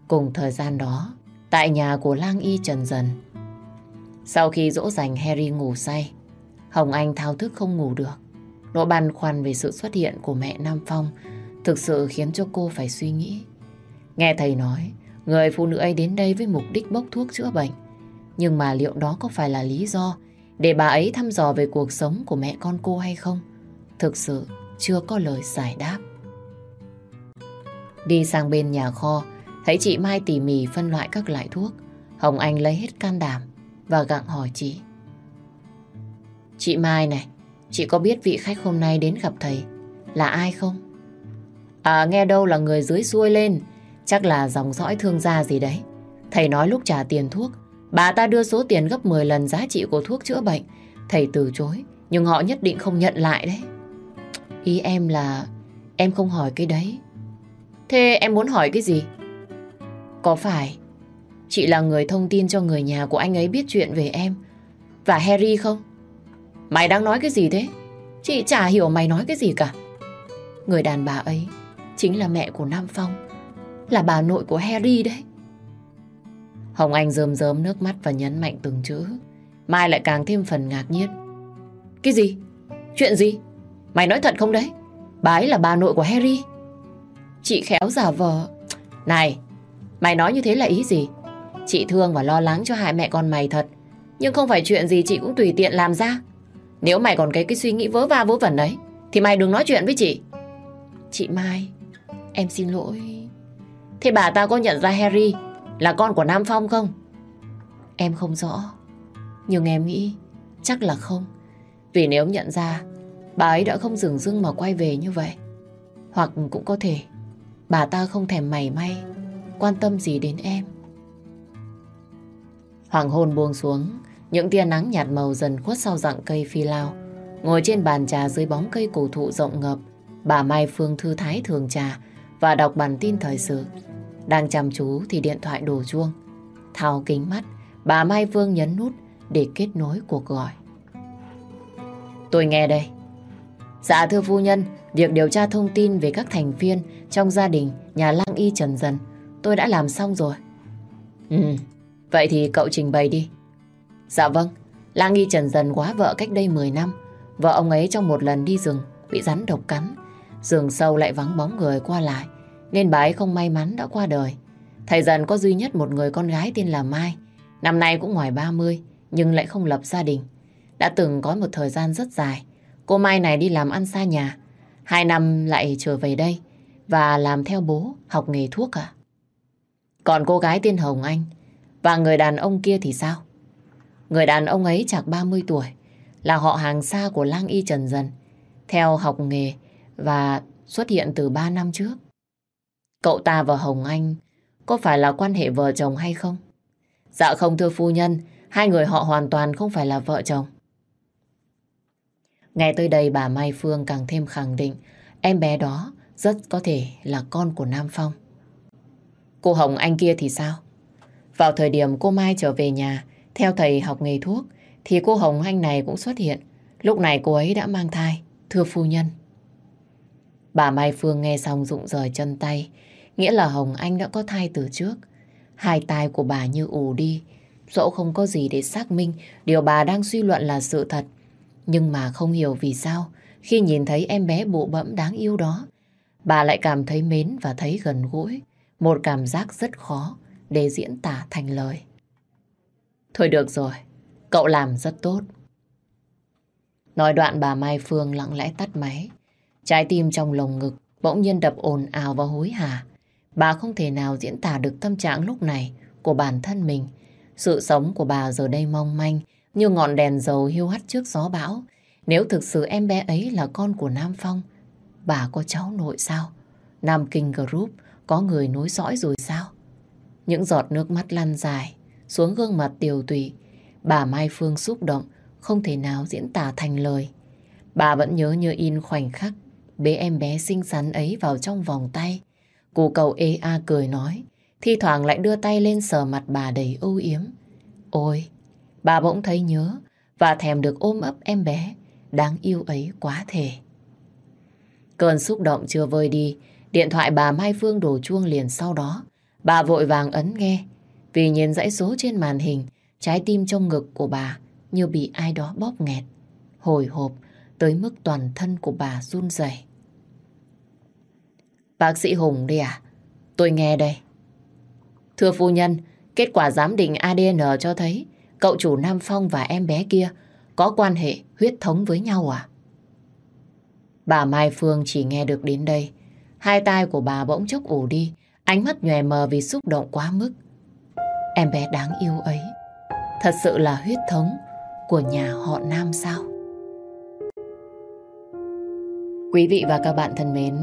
Cùng thời gian đó, tại nhà của lang y Trần Dần, sau khi dỗ dành Harry ngủ say, Hồng Anh thao thức không ngủ được. Nỗi băn khoăn về sự xuất hiện của mẹ Nam Phong thực sự khiến cho cô phải suy nghĩ. Nghe thầy nói, người phụ nữ ấy đến đây với mục đích bốc thuốc chữa bệnh. Nhưng mà liệu đó có phải là lý do để bà ấy thăm dò về cuộc sống của mẹ con cô hay không? Thực sự chưa có lời giải đáp. Đi sang bên nhà kho, thấy chị Mai tỉ mỉ phân loại các loại thuốc. Hồng Anh lấy hết can đảm và gặng hỏi chị. Chị Mai này, chị có biết vị khách hôm nay đến gặp thầy là ai không? À nghe đâu là người dưới xuôi lên, chắc là dòng dõi thương gia gì đấy. Thầy nói lúc trả tiền thuốc, bà ta đưa số tiền gấp 10 lần giá trị của thuốc chữa bệnh. Thầy từ chối, nhưng họ nhất định không nhận lại đấy. Ý em là em không hỏi cái đấy. Thế em muốn hỏi cái gì? Có phải chị là người thông tin cho người nhà của anh ấy biết chuyện về em và Harry không? Mày đang nói cái gì thế? Chị chả hiểu mày nói cái gì cả. Người đàn bà ấy chính là mẹ của Nam Phong, là bà nội của Harry đấy. Hồng Anh rơm rớm nước mắt và nhấn mạnh từng chữ. Mai lại càng thêm phần ngạc nhiên. Cái gì? Chuyện gì? Mày nói thật không đấy? Bà ấy là bà nội của Harry. Chị khéo giả vờ. Này, mày nói như thế là ý gì? Chị thương và lo lắng cho hai mẹ con mày thật. Nhưng không phải chuyện gì chị cũng tùy tiện làm ra. Nếu mày còn cái cái suy nghĩ vớ va vớ vẩn đấy, thì mày đừng nói chuyện với chị. Chị Mai, em xin lỗi. Thế bà ta có nhận ra Harry là con của Nam Phong không? Em không rõ. Nhưng em nghĩ chắc là không. Vì nếu nhận ra, bà ấy đã không dừng dưng mà quay về như vậy. Hoặc cũng có thể bà ta không thèm mảy may quan tâm gì đến em. Hoàng hôn buông xuống, những tia nắng nhạt màu dần khuất sau rặng cây phi lao. Ngồi trên bàn trà dưới bóng cây cổ thụ rộng ngập, bà Mai Phương thư thái thường trà và đọc bản tin thời sự. Đang chăm chú thì điện thoại đổ chuông. Thao kính mắt, bà Mai Phương nhấn nút để kết nối cuộc gọi. Tôi nghe đây. Dạ thưa phu nhân, việc điều tra thông tin về các thành viên trong gia đình nhà lang y Trần Dần tôi đã làm xong rồi. Ừ, vậy thì cậu trình bày đi. Dạ vâng, lang nghi Trần Dần quá vợ cách đây 10 năm. Vợ ông ấy trong một lần đi rừng bị rắn độc cắn. Rừng sâu lại vắng bóng người qua lại nên bà ấy không may mắn đã qua đời. Thầy Dần có duy nhất một người con gái tên là Mai. Năm nay cũng ngoài 30 nhưng lại không lập gia đình. Đã từng có một thời gian rất dài. Cô Mai này đi làm ăn xa nhà. Hai năm lại trở về đây và làm theo bố học nghề thuốc à. Còn cô gái tên Hồng Anh và người đàn ông kia thì sao? Người đàn ông ấy chạc 30 tuổi là họ hàng xa của lang y Trần Dần theo học nghề và xuất hiện từ 3 năm trước. Cậu ta và Hồng Anh có phải là quan hệ vợ chồng hay không? Dạ không thưa phu nhân, hai người họ hoàn toàn không phải là vợ chồng. Nghe tới đây bà Mai Phương càng thêm khẳng định em bé đó rất có thể là con của Nam Phong. Cô Hồng Anh kia thì sao? Vào thời điểm cô Mai trở về nhà theo thầy học nghề thuốc thì cô Hồng Anh này cũng xuất hiện. Lúc này cô ấy đã mang thai, thưa phu nhân. Bà Mai Phương nghe xong rụng rời chân tay, nghĩa là Hồng Anh đã có thai từ trước. Hai tai của bà như ù đi, dẫu không có gì để xác minh điều bà đang suy luận là sự thật. Nhưng mà không hiểu vì sao, khi nhìn thấy em bé bụ bẫm đáng yêu đó, bà lại cảm thấy mến và thấy gần gũi. Một cảm giác rất khó để diễn tả thành lời. Thôi được rồi, cậu làm rất tốt. Nói đoạn bà Mai Phương lặng lẽ tắt máy. Trái tim trong lồng ngực bỗng nhiên đập ồn ào và hối hả. Bà không thể nào diễn tả được tâm trạng lúc này của bản thân mình. Sự sống của bà giờ đây mong manh như ngọn đèn dầu hiu hắt trước gió bão. Nếu thực sự em bé ấy là con của Nam Phong, bà có cháu nội sao? Nam Kinh Group có người nối dõi rồi sao? Những giọt nước mắt lăn dài xuống gương mặt tiều tụy. Bà Mai Phương xúc động, không thể nào diễn tả thành lời. Bà vẫn nhớ như in khoảnh khắc bế em bé xinh xắn ấy vào trong vòng tay. Cụ cậu ê a cười nói, thi thoảng lại đưa tay lên sờ mặt bà đầy ưu yếm. Ôi, bà bỗng thấy nhớ và thèm được ôm ấp em bé đáng yêu ấy quá thể. Cơn xúc động chưa vơi đi, điện thoại bà Mai Phương đổ chuông liền sau đó. Bà vội vàng ấn nghe, vì nhìn dãy số trên màn hình, trái tim trong ngực của bà như bị ai đó bóp nghẹt, hồi hộp tới mức toàn thân của bà run rẩy. Bác sĩ Hùng đi à? Tôi nghe đây. Thưa phu nhân, kết quả giám định ADN cho thấy cậu chủ Nam Phong và em bé kia có quan hệ huyết thống với nhau à? Bà Mai Phương chỉ nghe được đến đây. Hai tai của bà bỗng chốc ủ đi, ánh mắt nhòe mờ vì xúc động quá mức. Em bé đáng yêu ấy, thật sự là huyết thống của nhà họ Nam sao? Quý vị và các bạn thân mến,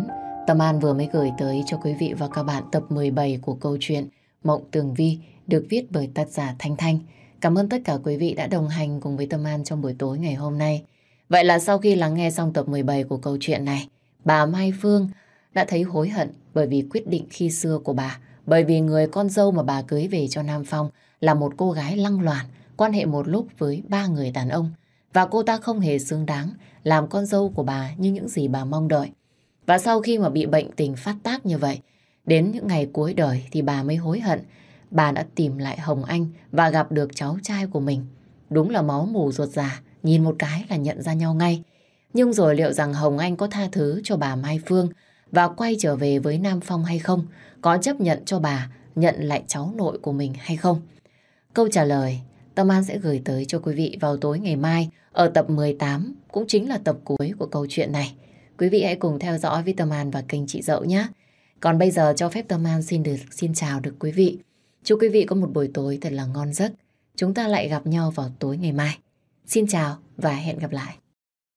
Tâm An vừa mới gửi tới cho quý vị và các bạn tập 17 của câu chuyện Mộng Tường Vi được viết bởi tác giả Thanh Thanh. Cảm ơn tất cả quý vị đã đồng hành cùng với Tâm An trong buổi tối ngày hôm nay. Vậy là sau khi lắng nghe xong tập 17 của câu chuyện này, bà Mai Phương đã thấy hối hận bởi vì quyết định khi xưa của bà. Bởi vì người con dâu mà bà cưới về cho Nam Phong là một cô gái lăng loàn, quan hệ một lúc với ba người đàn ông. Và cô ta không hề xứng đáng làm con dâu của bà như những gì bà mong đợi. Và sau khi mà bị bệnh tình phát tác như vậy, đến những ngày cuối đời thì bà mới hối hận. Bà đã tìm lại Hồng Anh và gặp được cháu trai của mình. Đúng là máu mù ruột già, nhìn một cái là nhận ra nhau ngay. Nhưng rồi liệu rằng Hồng Anh có tha thứ cho bà Mai Phương và quay trở về với Nam Phong hay không? Có chấp nhận cho bà nhận lại cháu nội của mình hay không? Câu trả lời Tâm An sẽ gửi tới cho quý vị vào tối ngày mai ở tập 18, cũng chính là tập cuối của câu chuyện này. Quý vị hãy cùng theo dõi với Tâm An và kênh chị Dậu nhé. Còn bây giờ cho phép Tâm An xin được xin chào được quý vị. Chúc quý vị có một buổi tối thật là ngon giấc. Chúng ta lại gặp nhau vào tối ngày mai. Xin chào và hẹn gặp lại.